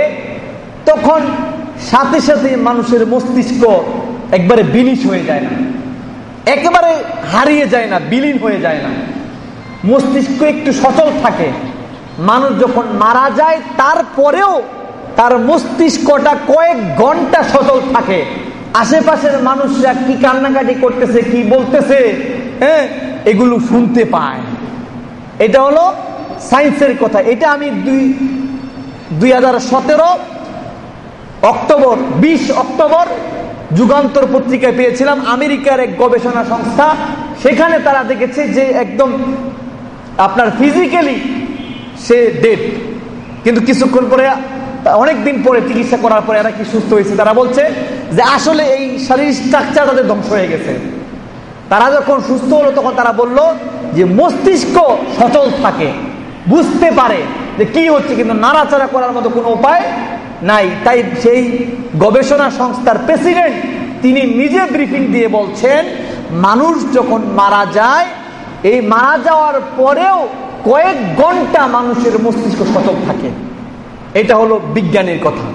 তখন সাথে সাথে মানুষের মস্তিষ্ক একবারে বিনিশ হয়ে যায় না। একেবারে হারিয়ে যায় না, বিলীন হয়ে যায় না। মস্তিষ্ক একটু সচল থাকে। মানুষ যখন মারা যায়, তারপরেও তার মস্তিষ্কটা কয়েক ঘণ্টা সচল থাকে। আশেপাশের মানুষরা কি কান্নাকাটি করতেছে, কি বলতেছে হ্যাঁ এগুলো শুনতে পায়। এটা হলো সায়েন্সের কথা। এটা আমি দুই দুই অক্টোবর, বিশ অক্টোবর যুগান্তর পত্রিকায় পেয়েছিলাম। আমেরিকার এক গবেষণা সংস্থা, সেখানে তারা দেখেছে যে একদম আপনার ফিজিক্যালি সে ডেড কিন্তু কিছুক্ষণ পরে, অনেক দিন পরে চিকিৎসা করার পরে এরা কি সুস্থ হয়েছে, তারা বলছে যে আসলে এই শারীরিক স্ট্রাকচার তাদের ধ্বংস হয়ে গেছে। তারা যখন সুস্থ হলো, তখন তারা বলল যে মস্তিষ্ক সচল থাকে, বুঝতে পারে যে কি হচ্ছে, কিন্তু নাড়াচাড়া করার মতো কোনো উপায় নাই। তাই সেই গবেষণা সংস্থার প্রেসিডেন্ট, তিনি নিজে ব্রিফিং দিয়ে বলছেন, মানুষ যখন মারা যায়, এই মারা যাওয়ার পরেও কয়েক ঘণ্টা মানুষের মস্তিষ্ক সচল থাকে। এটা হলো বিজ্ঞানের কথা।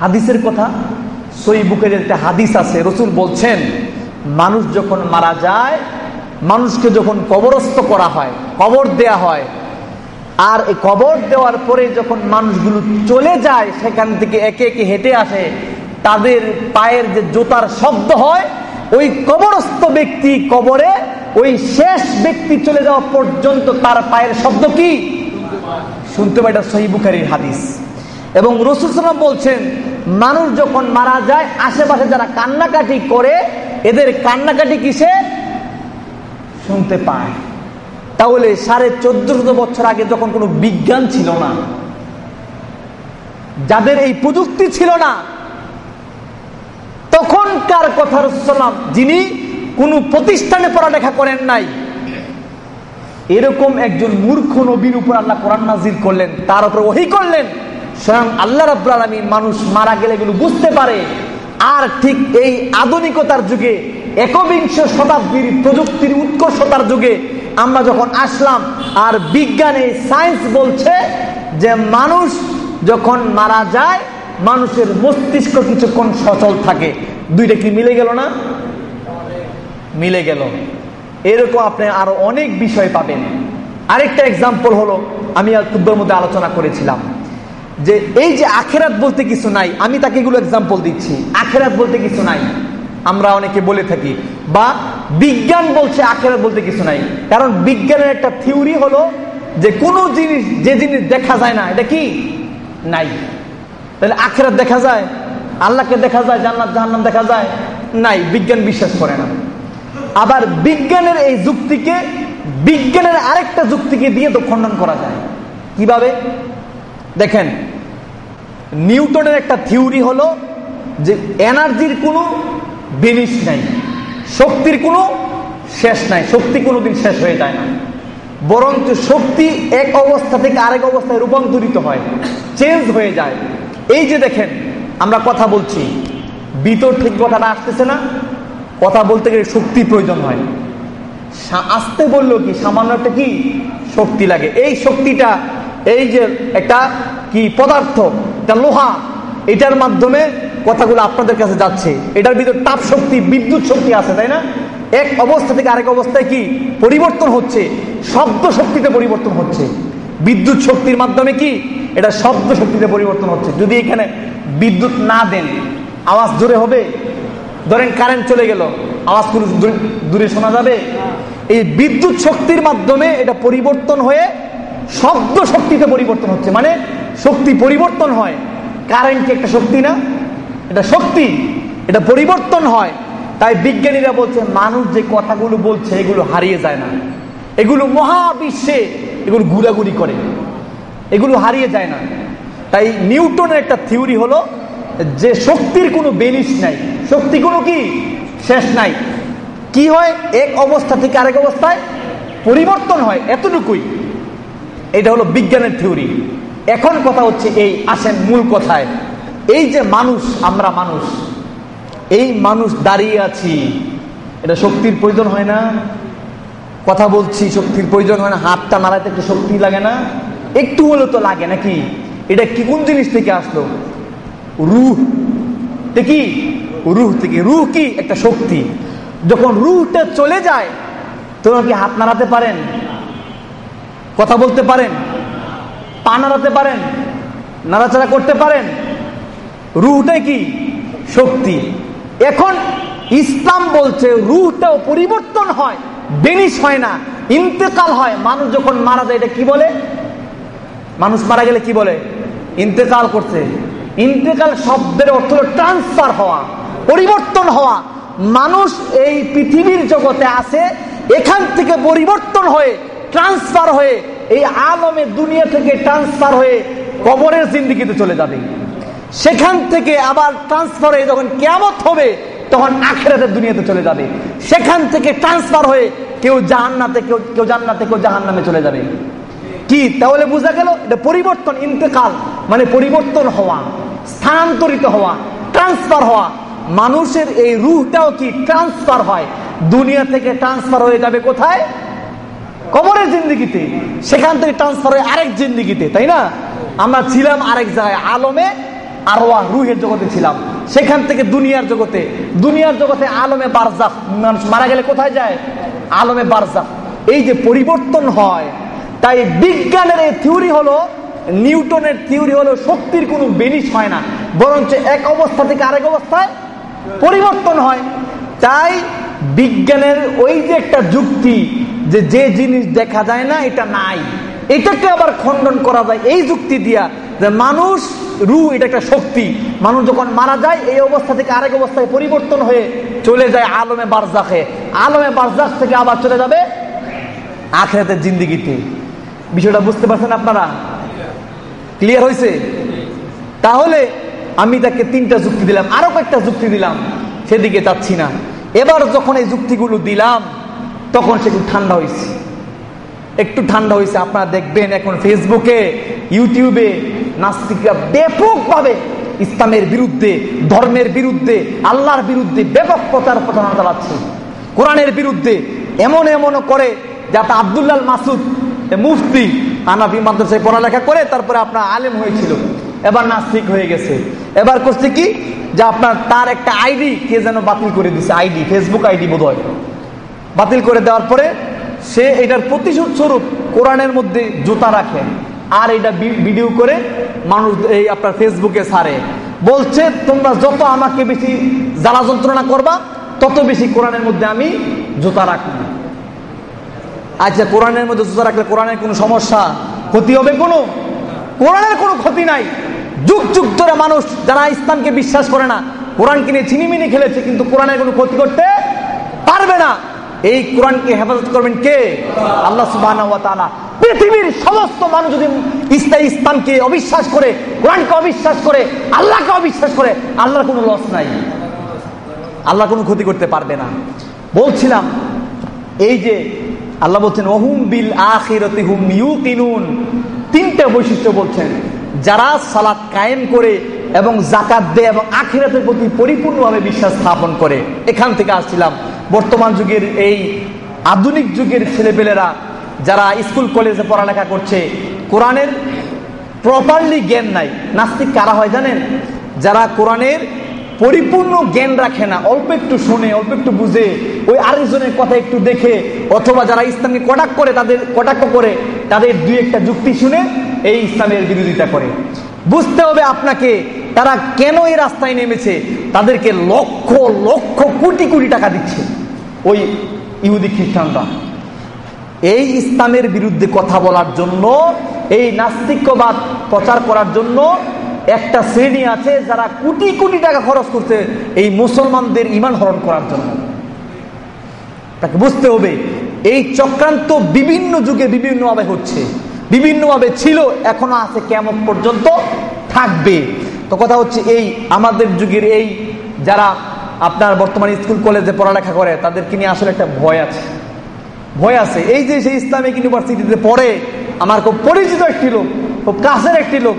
হাদিসের কথা, সই বুকের একটা হাদিস আছে, রসুল বলছেন, মানুষ যখন মারা যায়, মানুষকে যখন কবরস্থ করা হয়, কবর দেয়া হয় আর এই কবর দেওয়ার পরে যখন মানুষগুলো চলে যায়, সেখান থেকে একে একে হেঁটে আসে, তাদের পায়ের যে জোতার শব্দ হয়, ওই কবরস্থ ব্যক্তি কবরে, ওই শেষ ব্যক্তি চলে যাওয়া পর্যন্ত তার পায়ের শব্দ কি? শুনতে পাই এটা সহিবুখারির হাদিস। এবং রসুল সালাম বলছেন, মানুষ যখন মারা যায়, আশেপাশে যারা কান্নাকাটি করে, এদের কান্নাকাটি কিসে? শুনতে পায়। তাহলে সাড়ে চোদ্দ শত বছর আগে যখন কোনো বিজ্ঞান ছিল না, যাদের এই প্রযুক্তি ছিল না, তখনকার কথা রসুলাম যিনি কোনো প্রতিষ্ঠানে পড়ালেখা করেন নাই, এরকম একজন মূর্খ নবীর উপর আল্লাহ কোরআন নাজির করলেন, তার উপর ওহি করলেন, স্বয়ং আল্লাহ রাব্বুল আলমী মানুষ মারা গেলে এগুলো বুঝতে পারে। আর ঠিক এই আধুনিকতার যুগে, একবিংশ শতাব্দীর প্রযুক্তির উৎকর্ষতার যুগে আমরা যখন আসলাম, আর বিজ্ঞানে, সায়েন্স বলছে যে মানুষ যখন মারা যায়, মানুষের মস্তিষ্ক কিছুক্ষণ সচল থাকে। দুইটা কি মিলে গেল না? মিলে গেল। এরকম আপনি আরও অনেক বিষয় পাবেন। আরেকটা এক্সাম্পল হলো, আমি আর ক্ষুদ্রের মধ্যে আলোচনা করেছিলাম। যে এই যে আখেরাত বলতে কিছু নাই, আমি তাকে এগুলো এক্সাম্পল দিচ্ছি। আখেরাত বলতে কিছু নাই। আমরা অনেকে বলে থাকি, বা বিজ্ঞান বলছে, আখেরাত বলতে কিছু নাই। কারণ বিজ্ঞানের একটা থিওরি হলো যে কোনো জিনিস, যে জিনিস দেখা যায় না, এটা কি? নাই। তাহলে আখেরাত দেখা যায়? আল্লাহকে দেখা যায়, জান্নাত, জাহান্নাম দেখা যায়? নাই, বিজ্ঞান বিশ্বাস করে না। আবার বিজ্ঞানের এই যুক্তিকে, বিজ্ঞানের আরেকটা যুক্তিকে দিয়ে তো খণ্ডন করা যায়। কীভাবে? দেখেন, নিউটনের একটা থিওরি হলো যে এনার্জির কোনো বিনিশ নাই। শক্তির কোনো শেষ নাই। শক্তি কোনোদিন শেষ হয়ে যায় না। বরঞ্চ শক্তি এক অবস্থা থেকে আরেক অবস্থায় রূপান্তরিত হয় চেঞ্জ হয়ে যায়। এই যে দেখেন, আমরা কথা বলছি বিতর ঠিক কথাটা আসতেছে না। কথা বলতে গেলে শক্তি প্রয়োজন হয়। আসতে বললেও কি, সামান্য একটা কি, শক্তি লাগে। এই শক্তিটা, এই যে একটা কি পদার্থ এটা লোহা এটার মাধ্যমে কথাগুলো আপনাদের কাছে যাচ্ছে। এটার ভিতরে তাপ শক্তি, বিদ্যুৎ শক্তি আছে, তাই না? এক অবস্থা থেকে আরেক অবস্থায় কি? পরিবর্তন হচ্ছে। শব্দ শক্তিতে পরিবর্তন হচ্ছে। বিদ্যুৎ শক্তির মাধ্যমে কি? এটা শব্দ শক্তিতে পরিবর্তন হচ্ছে। যদি এখানে বিদ্যুৎ না দেন, আওয়াজ জোরে হবে? ধরেন কারেন্ট চলে গেল, আওয়াজ কোনো দূরে শোনা যাবে? এই বিদ্যুৎ শক্তির মাধ্যমে এটা পরিবর্তন হয়ে শব্দ শক্তিতে পরিবর্তন হচ্ছে। মানে শক্তি পরিবর্তন হয়। কারেন্ট একটা শক্তি না? এটা শক্তি, এটা পরিবর্তন হয়। তাই বিজ্ঞানীরা বলছে, মানুষ যে কথাগুলো বলছে, এগুলো হারিয়ে যায় না। এগুলো মহাবিশ্বে এগুলো ঘুরাঘুরি করে। এগুলো হারিয়ে যায় না। তাই নিউটনের একটা থিওরি হলো যে শক্তির কোনো বেনিস নাই। শক্তি কোনো কি? শেষ নাই। কি হয়? এক অবস্থা থেকে আরেক অবস্থায় পরিবর্তন হয় এতটুকুই। এটা হলো বিজ্ঞানের থিওরি। এখন কথা হচ্ছে এই আসেন মূল কথায়। এই যে মানুষ, আমরা মানুষ, এই মানুষ দাঁড়িয়ে আছি, এটা শক্তির প্রয়োজন হয় না? কথা বলছি, শক্তির প্রয়োজন হয় না? হাতটা নাড়াইতে একটু শক্তি লাগে না? একটু হলেও তো লাগে নাকি? এটা কি, কোন জিনিস থেকে আসলো? রুহ। কি? রুহ থেকে, রুহ কি? একটা শক্তি। যখন রুহটা চলে যায় তখন কি হাত নাড়াতে পারেন? কথা বলতে পারেন? পা নাড়াতে পারেন, নাড়াচাড়া করতে পারেন রুহটাই কি? শক্তি। এখন ইসলাম বলছে রুহটাও পরিবর্তন হয় বেনিস হয় না, ইন্তেকাল হয়। মানুষ যখন মারা যায়, এটা কি বলে? মানুষ মারা গেলে কি বলে? ইন্তেকাল করছে। ইন্তেকাল শব্দের অর্থ হল ট্রান্সফার হওয়া, পরিবর্তন হওয়া। মানুষ এই পৃথিবীর জগতে আছে, এখান থেকে পরিবর্তন হয়ে ট্রান্সফার হয়ে এই আলমে দুনিয়া থেকে ট্রান্সফার হয়ে কবরের জিন্দিগিতে চলে যাবে। সেখান থেকে আবার ট্রান্সফার হয়ে যখন কেমত হবে, তখন আখেরাতের দুনিয়াতে চলে যাবে। সেখান থেকে ট্রান্সফার হয়ে কেউ জাহান্নাতে, কেউ কেউ জান্নাতে, কেউ জাহান নামে চলে যাবে। কি? তাহলে বোঝা গেল, এটা পরিবর্তন, ইন্তেকাল মানে পরিবর্তন হওয়া, স্থানান্তরিত হওয়া ট্রান্সফার হওয়া। মানুষের এই রুহটাও কি? ট্রান্সফার হয়। দুনিয়া থেকে ট্রান্সফার হয়ে যাবে কোথায়? জিন্দিগিতে, সেখান থেকে ট্রান্সফার হয়ে আরেক জিন্দিগিতে, তাই না? আমরা ছিলাম আরেক জায়গায়, আলমে আরোয়া রুহের জগতে ছিলাম। সেখান থেকে দুনিয়ার জগতে দুনিয়ার জগতে আলমে বারজাক মানুষ মারা গেলে কোথায় যায়? আলমে বারজাক এই যে পরিবর্তন হয়, তাই বিজ্ঞানের এই থিওরি হলো, নিউটনের থিওরি হলো, শক্তির কোনো বেনিস হয় না। বরঞ্চ এক অবস্থা থেকে আরেক অবস্থায় পরিবর্তন হয়। তাই বিজ্ঞানের ওই যে একটা যুক্তি যে যে জিনিস দেখা যায় না, এটা নাই। এটাকে আবার খণ্ডন করা যায়। এই যুক্তি দিয়া যে মানুষ, রু এটা একটা শক্তি। মানুষ যখন মারা যায়, এই অবস্থা থেকে আরেক অবস্থায় পরিবর্তন হয়ে চলে যায় আলমে বারজাখে। আলমে বারজাখ থেকে আবার চলে যাবে আখেরাতের জিন্দিগিতে। বিষয়টা বুঝতে পারছেন আপনারা? ক্লিয়ার হয়েছে তাহলে আমি তাকে তিনটা যুক্তি দিলাম। আরও কয়েকটা যুক্তি দিলাম। সেদিকে যাচ্ছি না। এবার যখন এই যুক্তিগুলো দিলাম তখন সে একটু ঠান্ডা হয়েছে একটু ঠান্ডা হয়েছে আপনারা দেখবেন এখন ফেসবুকে, ইউটিউবে, নাস্তিকরা ব্যাপকভাবে ইসলামের বিরুদ্ধে, ধর্মের বিরুদ্ধে, আল্লাহর বিরুদ্ধে ব্যাপক প্রচার প্রচারণা চালাচ্ছে। কোরআনের বিরুদ্ধে এমন এমনও করে যে আপনার আবদুল্লাল মাসুদ মুফতি আনাফি মাদ্রাসায় পড়ালেখা করে, তারপরে আপনার আলেম হয়েছিল। এবার নাস্তিক হয়ে গেছে। এবার করছে কি? যে আপনার তার একটা আইডি কে যেন বাতিল করে দিছে, আইডি, ফেসবুক আইডি বোধ বাতিল করে দেওয়ার পরে সে এটার প্রতিশোধ স্বরূপ কোরআনের মধ্যে জুতা রাখে আর এটা ভিডিও করে মানুষ এই আপনার ফেসবুকে সারে বলছে, তোমরা যত আমাকে বেশি জ্বালা যন্ত্রণা করবা, তত বেশি কোরআনের মধ্যে আমি জুতা রাখব। আচ্ছা কোরআনের মধ্যে জুতা রাখলে কোরআনের কোনো সমস্যা, ক্ষতি হবে কোনো? কোরআনের কোনো ক্ষতি নাই। যুগ যুগ ধরে মানুষ যারা ইসলামকে বিশ্বাস করে না, কোরআনকে নিয়ে ছিনিমিনি খেলেছে, কিন্তু কোরআনের কোনো ক্ষতি করতে পারবে না। এই কোরআনকে হেফাজত করবেন কে? আল্লাহ সুবাহ পৃথিবীর সমস্ত মানুষ যদি ইসলাম ইসলামকে অবিশ্বাস করে, কোরআনকে অবিশ্বাস করে, আল্লাহকে অবিশ্বাস করে, আল্লাহর কোনো লস নাই। আল্লাহ কোনো ক্ষতি করতে পারবে না। বলছিলাম, এই যে আল্লাহ বলছেন, ওহুম বিল আখিরতি হুম ইউকিনুন। তিনটা বৈশিষ্ট্য বলছেন, যারা সালাত কায়েম করে এবং জাকাত দেয় এবং আখিরাতের প্রতি পরিপূর্ণভাবে বিশ্বাস স্থাপন করে। এখান থেকে আসছিলাম। বর্তমান যুগের এই আধুনিক যুগের ছেলেপেলেরা যারা স্কুল, কলেজে পড়ালেখা করছে, কোরআনের প্রপারলি জ্ঞান নাই। নাস্তিক কারা হয় জানেন? যারা কোরআনের পরিপূর্ণ জ্ঞান রাখে না, অল্প একটু শুনে, অল্প একটু বুঝে, ওই আরেকজনের কথা একটু দেখে, অথবা যারা ইসলামকে কটাক করে, তাদের কটাক্ষ করে, তাদের দুই একটা যুক্তি শুনে এই ইসলামের বিরোধিতা করে। বুঝতে হবে আপনাকে তারা কেন এই রাস্তায় নেমেছে? তাদেরকে লক্ষ লক্ষ কোটি কোটি টাকা দিচ্ছে ওই ইহুদি খ্রিস্টানরা। এই ইসলামের বিরুদ্ধে কথা বলার জন্য, এই নাস্তিক্যবাদ প্রচার করার জন্য একটা শ্রেণি আছে যারা কোটি কোটি টাকা খরচ করছে এই মুসলমানদের ইমান হরণ করার জন্য। তাকে বুঝতে হবে, এই চক্রান্ত বিভিন্ন যুগে বিভিন্নভাবে হচ্ছে। বিভিন্নভাবে ছিল, এখনও আছে কেমন পর্যন্ত থাকবে। তো কথা হচ্ছে এই আমাদের যুগের এই যারা আপনার বর্তমানে স্কুল, কলেজে পড়ালেখা করে, তাদেরকে নিয়ে আসলে একটা ভয় আছে। ভয় আছে। এই যে সেই ইসলামিক ইউনিভার্সিটিতে পড়ে আমার খুব পরিচিত একটি লোক, খুব কাছের একটি লোক,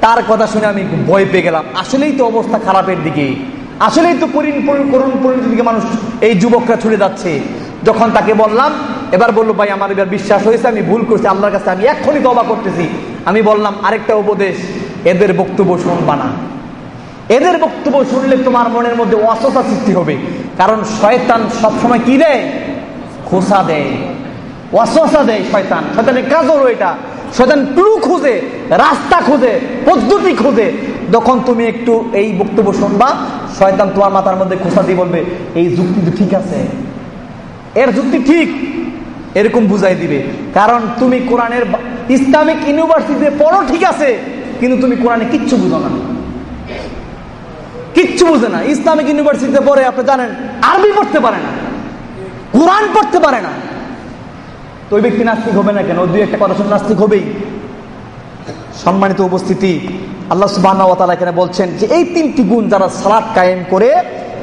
তার কথা শুনে আমি ভয় পেয়ে গেলাম। আসলেই তো অবস্থা খারাপের দিকে। আসলেই তো করুণ পরিণতির দিকে মানুষ এই যুবকরা ছুটে যাচ্ছে। যখন তাকে বললাম, এবার বলল, ভাই, আমার এবার বিশ্বাস হয়েছে, আমি ভুল করছি, আল্লাহর কাছে আমি এক্ষুনি দবা করতেছি। আমি বললাম, আরেকটা উপদেশ। এদের বক্তব্য শুনবা না। এদের বক্তব্য শুনলে তোমার মনের মধ্যে অসতা সৃষ্টি হবে। কারণ শয়তান সবসময় কি দেয়? খোসা দেয়। অসসা দেয় শয়তান। শয়তানের কাজ হলো এটা। শয়তান ক্লু খুঁজে, রাস্তা খুঁজে, পদ্ধতি খুঁজে। যখন তুমি একটু এই বক্তব্য শুনবা, শয়তান তোমার মাথার মধ্যে খোসা দিয়ে বলবে, এই যুক্তি তো ঠিক আছে। এর যুক্তি ঠিক। এরকম বুঝাই দিবে। কারণ তুমি কোরআনের ইসলামিক ইউনিভার্সিটিতে পড়ো ঠিক আছে। কিন্তু তুমি কোরআনে কিচ্ছু বুঝো না। কিচ্ছু বুঝে না। ইসলামিক ইউনিভার্সিটিতে পড়ে আপনি জানেন, আরবি পড়তে পারে না। কোরআন পড়তে পারে না। তো ওই ব্যক্তি নাস্তিক হবে না কেন? দুই একটা কথা শুনে নাস্তিক হবেই। সম্মানিত উপস্থিতি, আল্লাহ সুবাহ এখানে বলছেন যে এই তিনটি গুণ যারা সালাদ কায়েম করে,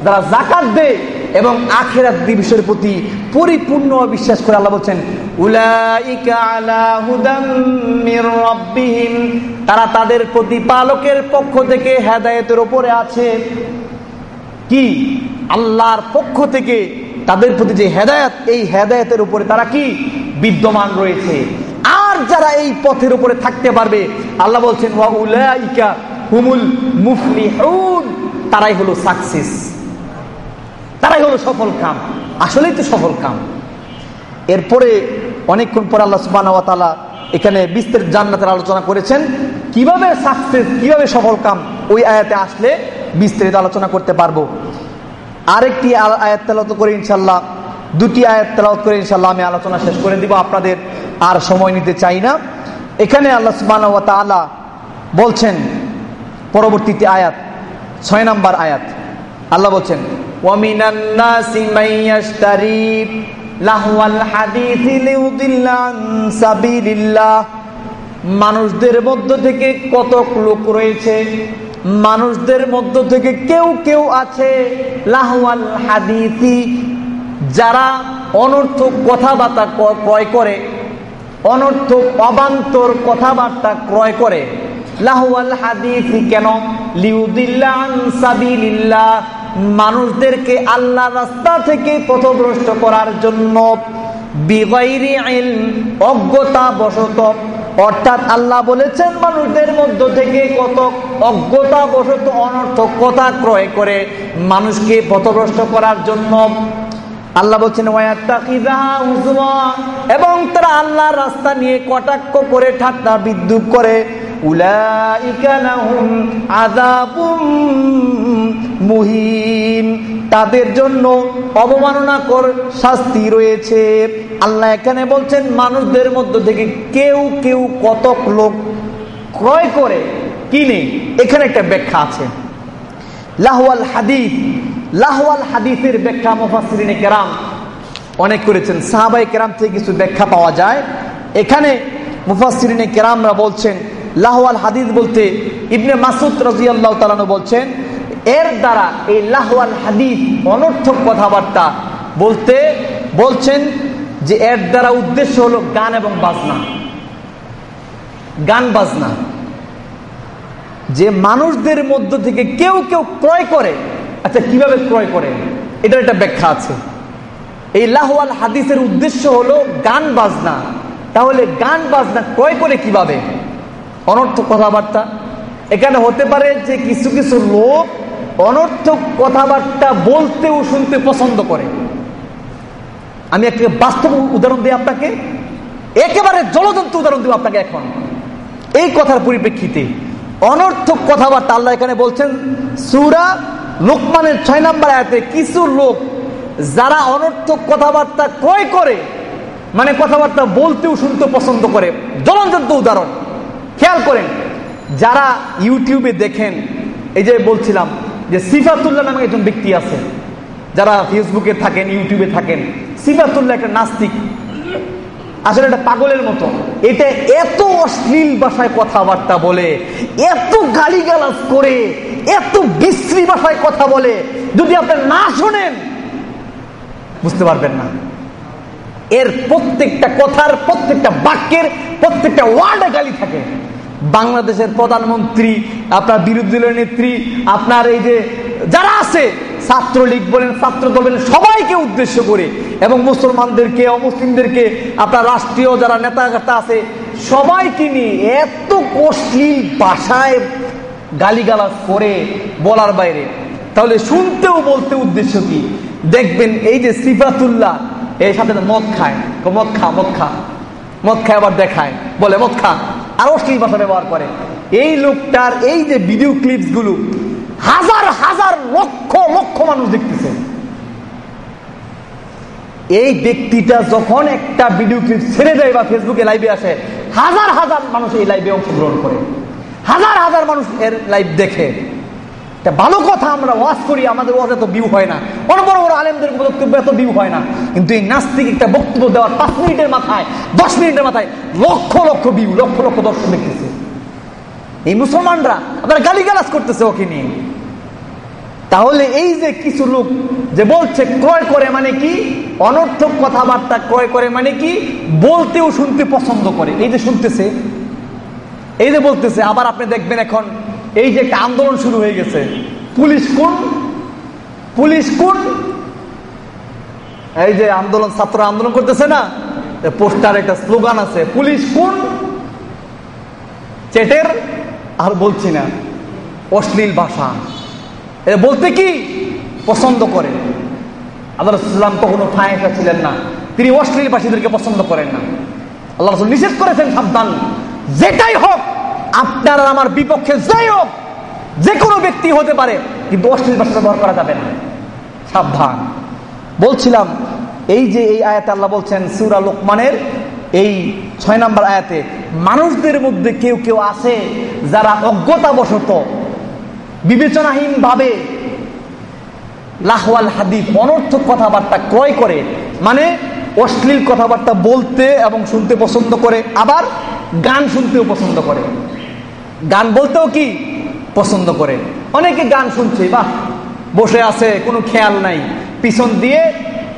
যারা জাকাত দেয় এবং আখেরাত দিবসের প্রতি পরিপূর্ণ বিশ্বাস করে আল্লাহ বলছেন তারা তাদের প্রতিপালকের পক্ষ থেকে হেদায়তের ওপরে আছে। কি? আল্লাহর পক্ষ থেকে তাদের প্রতি যে হেদায়ত, এই হেদায়তের উপরে তারা কি? বিদ্যমান রয়েছে। আর যারা এই পথের উপরে থাকতে পারবে, আল্লাহ বলছেন তারাই হলো সাকসেস। তারাই হলো সফল কাম। আসলেই তো সফল কাম। এরপরে অনেকক্ষণ পরে আল্লাহ সুবাহ এখানে বিস্তারিত জান্নাতের আলোচনা করেছেন। কীভাবে সাকসেস কীভাবে সফল কাম, ওই আয়াতে আসলে বিস্তারিত আলোচনা করতে পারব। আরেকটি আয়াত তেলত করে ইনশাল্লাহ দুটি আয়াত তেলাওত করে ইনশাল্লাহ আমি আলোচনা শেষ করে দিব, আপনাদের আর সময় নিতে চাই না। এখানে আল্লাহ সুবাহ বলছেন, পরবর্তীতে আয়াত, ছয় নম্বর আয়াত। আল্লাহ বলছেন মানুষদের মধ্য থেকে কতক লোক রয়েছে, মানুষদের মধ্য থেকে কেউ কেউ আছে লাহওয়াল হাদিসি, যারা অনর্থক কথাবার্তা ক্রয় করে, অনর্থক অবান্তর কথাবার্তা ক্রয় করে। কেন? মানুষদেরকে আল্লাহ রাস্তা থেকে পথভ্রষ্ট করার জন্য অজ্ঞতা বসত অর্থাৎ আল্লাহ বলেছেন, মানুষদের মধ্য থেকে কত অজ্ঞতা বসত অনর্থক কথা ক্রয় করে মানুষকে পথভ্রষ্ট করার জন্য। আল্লাহ বলছেন এবং তারা আল্লাহর রাস্তা নিয়ে কটাক্ষ করে, ঠাট্টা বিদ্যুৎ করে। মুহিন তাদের জন্য অবমাননা কর শাস্তি রয়েছে। আল্লাহ এখানে বলছেন, মানুষদের মধ্য থেকে কেউ কেউ কতক লোক ক্রয় করে, কিনে। এখানে একটা ব্যাখ্যা আছে। লাহওয়াল হাদিস, লাহওয়াল হাদিসের ব্যাখ্যা মুফাসরিনে কেরাম অনেক করেছেন। সাহাবাই কেরাম থেকে কিছু ব্যাখ্যা পাওয়া যায়। এখানে মুফাসরিনে কেরামরা বলছেন লাহওয়াল হাদিস বলতে ইবনে মাসুদ রাজিয়াল্লাহ তালানো বলছেন, এর দ্বারা এই লাহওয়াল হাদিস অনর্থক কথাবার্তা বলতে বলছেন যে এর দ্বারা উদ্দেশ্য হলো গান এবং বাজনা। গান, বাজনা। যে মানুষদের মধ্য থেকে কেউ কেউ ক্রয় করে আচ্ছা কীভাবে ক্রয় করে? এটার একটা ব্যাখ্যা আছে। এই লাহওয়াল হাদিসের উদ্দেশ্য হলো গান, বাজনা। তাহলে গান, বাজনা ক্রয় করে কীভাবে? অনর্থক কথাবার্তা। এখানে হতে পারে যে কিছু কিছু লোক অনর্থক কথাবার্তা বলতে ও শুনতে পছন্দ করে। আমি একটা বাস্তব উদাহরণ দিই আপনাকে। একেবারে জলজন্ত উদাহরণ দিব আপনাকে এখন। এই কথার পরিপ্রেক্ষিতে অনর্থক কথাবার্তা আল্লাহ এখানে বলছেন, সুরা লোকমানের ছয় নম্বর আয়াতে কিছু লোক যারা অনর্থক কথাবার্তা ক্রয় করে মানে কথাবার্তা বলতেও শুনতে পছন্দ করে। জ্বলন্ত উদাহরণ। খেয়াল করেন, যারা ইউটিউবে দেখেন, এই যে বলছিলাম যে সিফাতুল্লাহ নামে একজন ব্যক্তি আছে, যারা ফেসবুকে থাকেন, ইউটিউবে থাকেন, সিফাতুল্লাহ একটা নাস্তিক, আসলে এটা পাগলের মতো, এটা এত অশ্লীল ভাষায় কথাবার্তা বলে, এত গালিগালাজ করে, এত বিশ্রী ভাষায় কথা বলে, যদি আপনি না শোনেন, বুঝতে পারবেন না। এর প্রত্যেকটা কথার, প্রত্যেকটা বাক্যের, প্রত্যেকটা ওয়ার্ডে গালি থাকে। বাংলাদেশের প্রধানমন্ত্রী, আপনার বিরোধী দলের নেত্রী, আপনার এই যে যারা আছে, ছাত্রলীগ বলেন ছাত্র বলেন, সবাইকে উদ্দেশ্য করে এবং মুসলমানদেরকে, অমুসলিমদেরকে, আপনার রাষ্ট্রীয় যারা নেতা আছে, সবাইকে নিয়ে এত অশ্লীল ভাষায় গালিগালাজ করে বলার বাইরে। তাহলে শুনতেও বলতে উদ্দেশ্য কি? দেখবেন এই যে সিফাতুল্লাহ এর সাথে মদ খায়। মদ খা মদ খা। মদ খায় আবার দেখায়। বলে, মদ খা। আর অশ্লীল ভাষা ব্যবহার করে। এই লোকটার এই যে ভিডিও ক্লিপসগুলো, হাজার হাজার, লক্ষ লক্ষ মানুষ দেখতেছে। এই ব্যক্তিটা যখন একটা ভিডিও ক্লিপ ছেড়ে দেয় বা ফেসবুকে লাইভে আসে, হাজার হাজার মানুষ এই লাইভে অংশগ্রহণ করে। হাজার হাজার মানুষ এর লাইভ দেখে। ভালো কথা আমরা ওয়াজ করি, আমাদের ওয়াজ এত বিউ হয় না। বড় বড় বড় আলেমদের বক্তব্য এত বিউ হয় না। কিন্তু এই নাস্তিক একটা বক্তব্য দেওয়ার পাঁচ মিনিটের মাথায়, দশ মিনিটের মাথায় লক্ষ লক্ষ বিউ লক্ষ লক্ষ দর্শক দেখতেছে। এই মুসলমানরা আপনারা গালিগালাজ করতেছে ওকে নিয়ে। তাহলে এই যে কিছু লোক যে বলছে, ক্রয় করে মানে কি? অনর্থক কথাবার্তা ক্রয় করে মানে কি? বলতেও শুনতে পছন্দ করে। এই যে শুনতেছে, এই যে বলতেছে, আবার আপনি দেখবেন এখন এই যে একটা আন্দোলন শুরু হয়ে গেছে, পুলিশ কোন? পুলিশ কোন? এই যে আন্দোলন, ছাত্র আন্দোলন করতেছে না? পোস্টার, একটা স্লোগান আছে, পুলিশ কোন? চেটের? আর বলছি না, অশ্লীল ভাষা। বলতে কি? পছন্দ করে। আল্লাহ রসুলাম কখনো ফাঁকা ছিলেন না। তিনি অশ্লীল ভাষীদেরকে পছন্দ করেন না। আল্লাহ রসুল নিষেধ করেছেন সাবধান। যেটাই হোক আপনার আমার বিপক্ষে যাই হোক যে কোনো ব্যক্তি হতে পারে, কিন্তু অশ্লীল ভাষা ব্যবহার করা যাবে না। সাবধান। বলছিলাম, এই যে এই আয়াতে আল্লাহ বলছেন, সুরা লোকমানের, এই ছয় নম্বর আয়াতে, মানুষদের মধ্যে কেউ কেউ আছে যারা অজ্ঞতাবশত বিবেচনাহীন ভাবে লাহওয়াল হাদিফ অনর্থক কথাবার্তা ক্রয় করে মানে অশ্লীল কথাবার্তা বলতে এবং শুনতে পছন্দ করে, আবার গান শুনতেও পছন্দ করে। গান বলতেও কি পছন্দ করে? অনেকে গান শুনছে, বাহ, বসে আছে, কোনো খেয়াল নাই। পিছন দিয়ে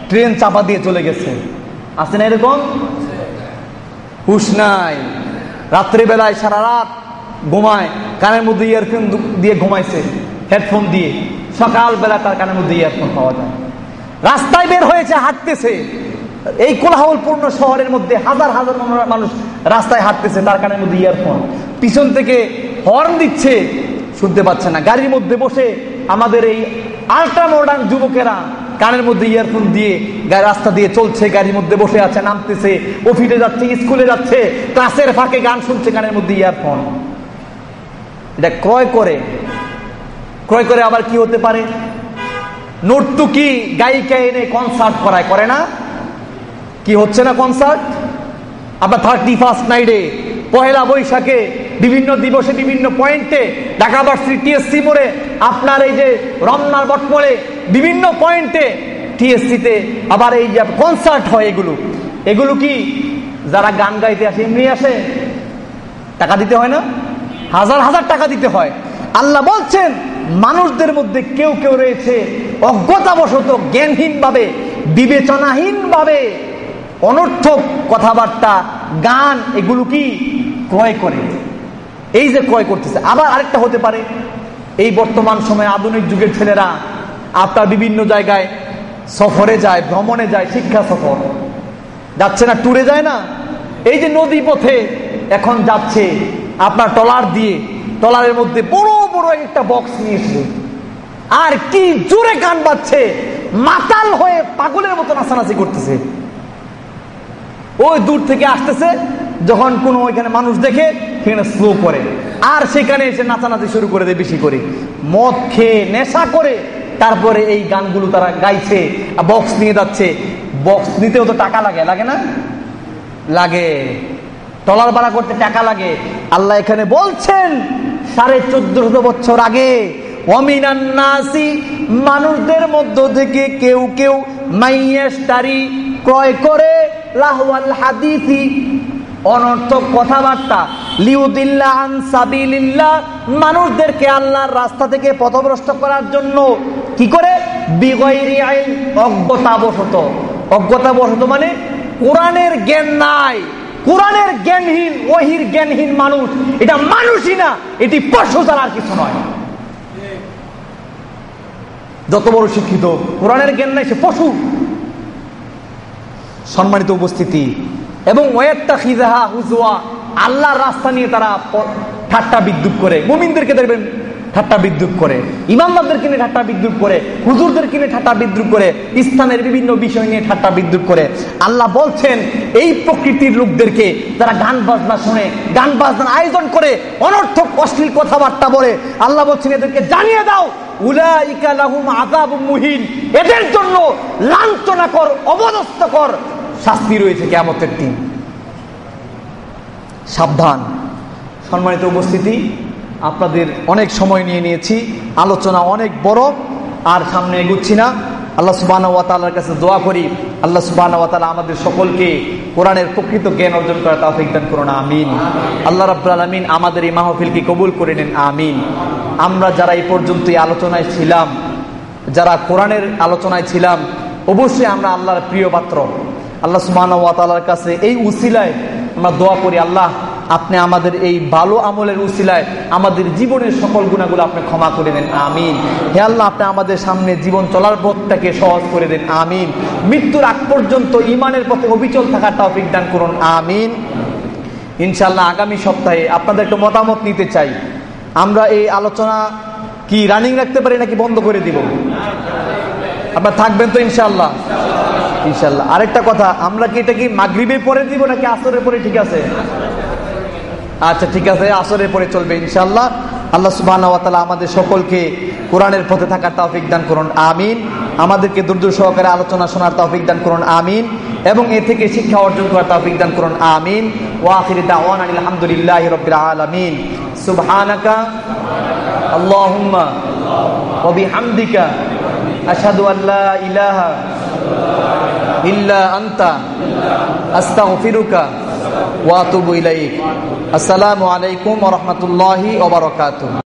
ট্রেন চাপা দিয়ে চলে গেছে। আছে না এরকম? হুশ নাই। রাত্রিবেলায় সারা রাত ঘুমায়, কানের মধ্যে ইয়ারফোন দিয়ে ঘুমাইছে হেডফোন দিয়ে। সকালবেলা তার কানের মধ্যে ইয়ারফোন পাওয়া যায়। রাস্তায় বের হয়েছে, হাঁটতেছে। এই কোলাহলপূর্ণ শহরের মধ্যে হাজার হাজার মানুষ রাস্তায় হাঁটতেছে, তার কানের মধ্যে ইয়ারফোন পিছন থেকে হর্ন দিচ্ছে, শুনতে পাচ্ছে না। গাড়ির মধ্যে বসে আমাদের এই আল্ট্রা মডার্ন যুবকেরা কানের মধ্যে ইয়ারফোন দিয়ে রাস্তা দিয়ে চলছে, গাড়ির মধ্যে বসে আছে, নামতেছে অফিসে যাচ্ছে স্কুলে যাচ্ছে ক্লাসের ফাঁকে গান শুনছে কানের মধ্যে ইয়ারফোন এটা ক্রয় করে। ক্রয় করে আবার কি হতে পারে? নর্তুকি গায়িকা এনে কনসার্ট করায়, করে না? কি হচ্ছে না কনসার্ট আপনার থার্টি ফার্স্ট নাইটে পহেলা বৈশাখে, বিভিন্ন দিবসে, বিভিন্ন পয়েন্টে ঢাকা ভার্সিটি টিএসসি মোড়ে, আপনার এই যে রমনার বটমোড়ে, বিভিন্ন পয়েন্টে টিএসসিতে আবার এই যে কনসার্ট হয় এগুলো। এগুলো কি যারা গান গাইতে আসে, এমনি আসে? টাকা দিতে হয় না? হাজার হাজার টাকা দিতে হয়। আল্লাহ বলছেন, মানুষদের মধ্যে কেউ কেউ রয়েছে অজ্ঞতাবশত জ্ঞানহীন ভাবে বিবেচনাহীন ভাবে অনর্থক কথাবার্তা, গান, এগুলো কি ক্রয় করে? এই যে ক্রয় করতেছে, আবার আরেকটা হতে পারে। এই বর্তমান সময়ে আধুনিক যুগের ছেলেরা আপনার বিভিন্ন জায়গায় সফরে যায়, ভ্রমণে যায়, শিক্ষা সফর। যাচ্ছে না, ট্যুরে যায় না। এই যে নদী পথে এখন যাচ্ছে, আপনার টলার দিয়ে টলারের মধ্যে বড় বড় একটা বক্স নিয়ে এসে আর কি জোরে গান বাজছে, মাতাল হয়ে পাগলের মতো নাচানাচি করতেছে। ওই দূর থেকে আসতেছে, যখন কোনো ওইখানে মানুষ দেখে, সেখানে স্লো করে আর সেখানে এসে নাচানাচি শুরু করে দেয় বেশি করে। মদ খেয়ে, নেশা করে, তারপরে এই গানগুলো তারা গাইছে বক্স নিয়ে যাচ্ছে। বক্স নিতেও তো টাকা লাগে লাগে না? লাগে। টলার ভাড়া করতে টাকা লাগে। আল্লাহ এখানে বলছেন, সাড়ে চোদ্দশো বছর আগে অমিনান্নাসি মানুষদের মধ্য থেকে কেউ কেউ মাইয়াস্তারি ক্রয় করে মানুষদেরকে আল্লাহর রাস্তা থেকে পথভ্রষ্ট করার জন্য কি করে? অজ্ঞতাবশত। অজ্ঞতাবশত মানে কোরআনের জ্ঞান নাই। কোরআনের জ্ঞানহীন, ওহির জ্ঞানহীন মানুষ। এটা মানুষই না, এটি পশু ছাড়া আর কিছু নয়। যত বড় শিক্ষিত, কোরআনের জ্ঞান নাই, সে পশু। সম্মানিত উপস্থিতি এবং ওয়েত্তা আল্লাহর রাস্তা নিয়ে তারা ঠাট্টা বিদ্যুৎ করে। মুমিনদেরকে দেখবেন ঠাট্টা বিদ্যুৎ করে। ইমামবাদদের কিনে ঠাট্টা বিদ্যুৎ করে। হুজুরদের কিনে ঠাট্টা বিদ্যুৎ করে। ইসলামের বিভিন্ন বিষয় নিয়ে ঠাট্টা বিদ্যুৎ করে। আল্লাহ বলছেন, এই প্রকৃতির লোকদেরকে যারা গান বাজনা শুনে, গান বাজনার আয়োজন করে, অনর্থক, অশ্লীল কথাবার্তা বলে। আল্লাহ বলছেন, এদেরকে জানিয়ে দাও, উলাইকা লাহুম আযাবুম মুহিন। এদের জন্য লাঞ্ছনা কর অবদস্ত কর শাস্তি রয়েছে কেমতের দিন। সাবধান। সম্মানিত উপস্থিতি, আপনাদের অনেক সময় নিয়ে নিয়েছি। আলোচনা অনেক বড়, আর সামনে এগুচ্ছি না। আল্লাহ সুবাহ ওয়াতালার কাছে দোয়া করি। আল্লাহ সুবাহ আমাদের সকলকে কোরআনের প্রকৃত জ্ঞান অর্জন করা তাফিক দান করুন, আমিন। আল্লাহ রাব্বুল আলমিন আমাদের এই মাহফিলকে কবুল করে নিন, আমিন। আমরা যারা এই পর্যন্ত এই আলোচনায় ছিলাম, যারা কোরআনের আলোচনায় ছিলাম, অবশ্যই আমরা আল্লাহর প্রিয় পাত্র। আল্লাহ সুমান ওয়াতালার কাছে এই উসিলায় আমরা দোয়া করি, আল্লাহ আপনি আমাদের এই ভালো আমলের উসিলায় আমাদের জীবনের সকল গুণাগুলো আপনি ক্ষমা করে দেন, আমিন। হে আল্লাহ, আপনি আমাদের সামনে জীবন চলার পথটাকে সহজ করে দেন, আমিন। মৃত্যুর আগ পর্যন্ত ইমানের পথে অবিচল থাকার তৌফিক দান করুন, আমিন। ইনশাল্লাহ আগামী সপ্তাহে আপনাদের একটু মতামত নিতে চাই। আমরা এই আলোচনা কি রানিং রাখতে পারি নাকি বন্ধ করে দিব? আপনার থাকবেন তো ইনশাল্লাহ ইনশাল্লাহ আরেকটা কথা, আমরা কি এটা কি মাগরিবের পরে দিব নাকি আসরের পরে ঠিক আছে? আচ্ছা ঠিক আছে, আসরের পরে চলবে ইনশাল্লাহ আল্লাহ সুবাহ আমাদের সকলকে কোরআনের পথে থাকার তৌফিক দান করুন, আমিন। আমাদেরকে দূর দূর সহকারে আলোচনা শোনার তৌফিক দান করুন, আমিন। এবং এ থেকে শিক্ষা অর্জন করার তৌফিক দান করুন, আমিন। ওয়াখির দাওয়ান আলহামদুলিল্লাহ রবিল আলমিন। সুবহানাকা আল্লাহুম্মা ওয়া বিহামদিকা। আশহাদু আল্লা ইলাহা ইল্লা আনতা আস্তাগফিরুকা ওয়া আতুবু ইলাইক। আসসালামু আলাইকুম ওয়া রাহমাতুল্লাহি ওয়া বারাকাতুহু।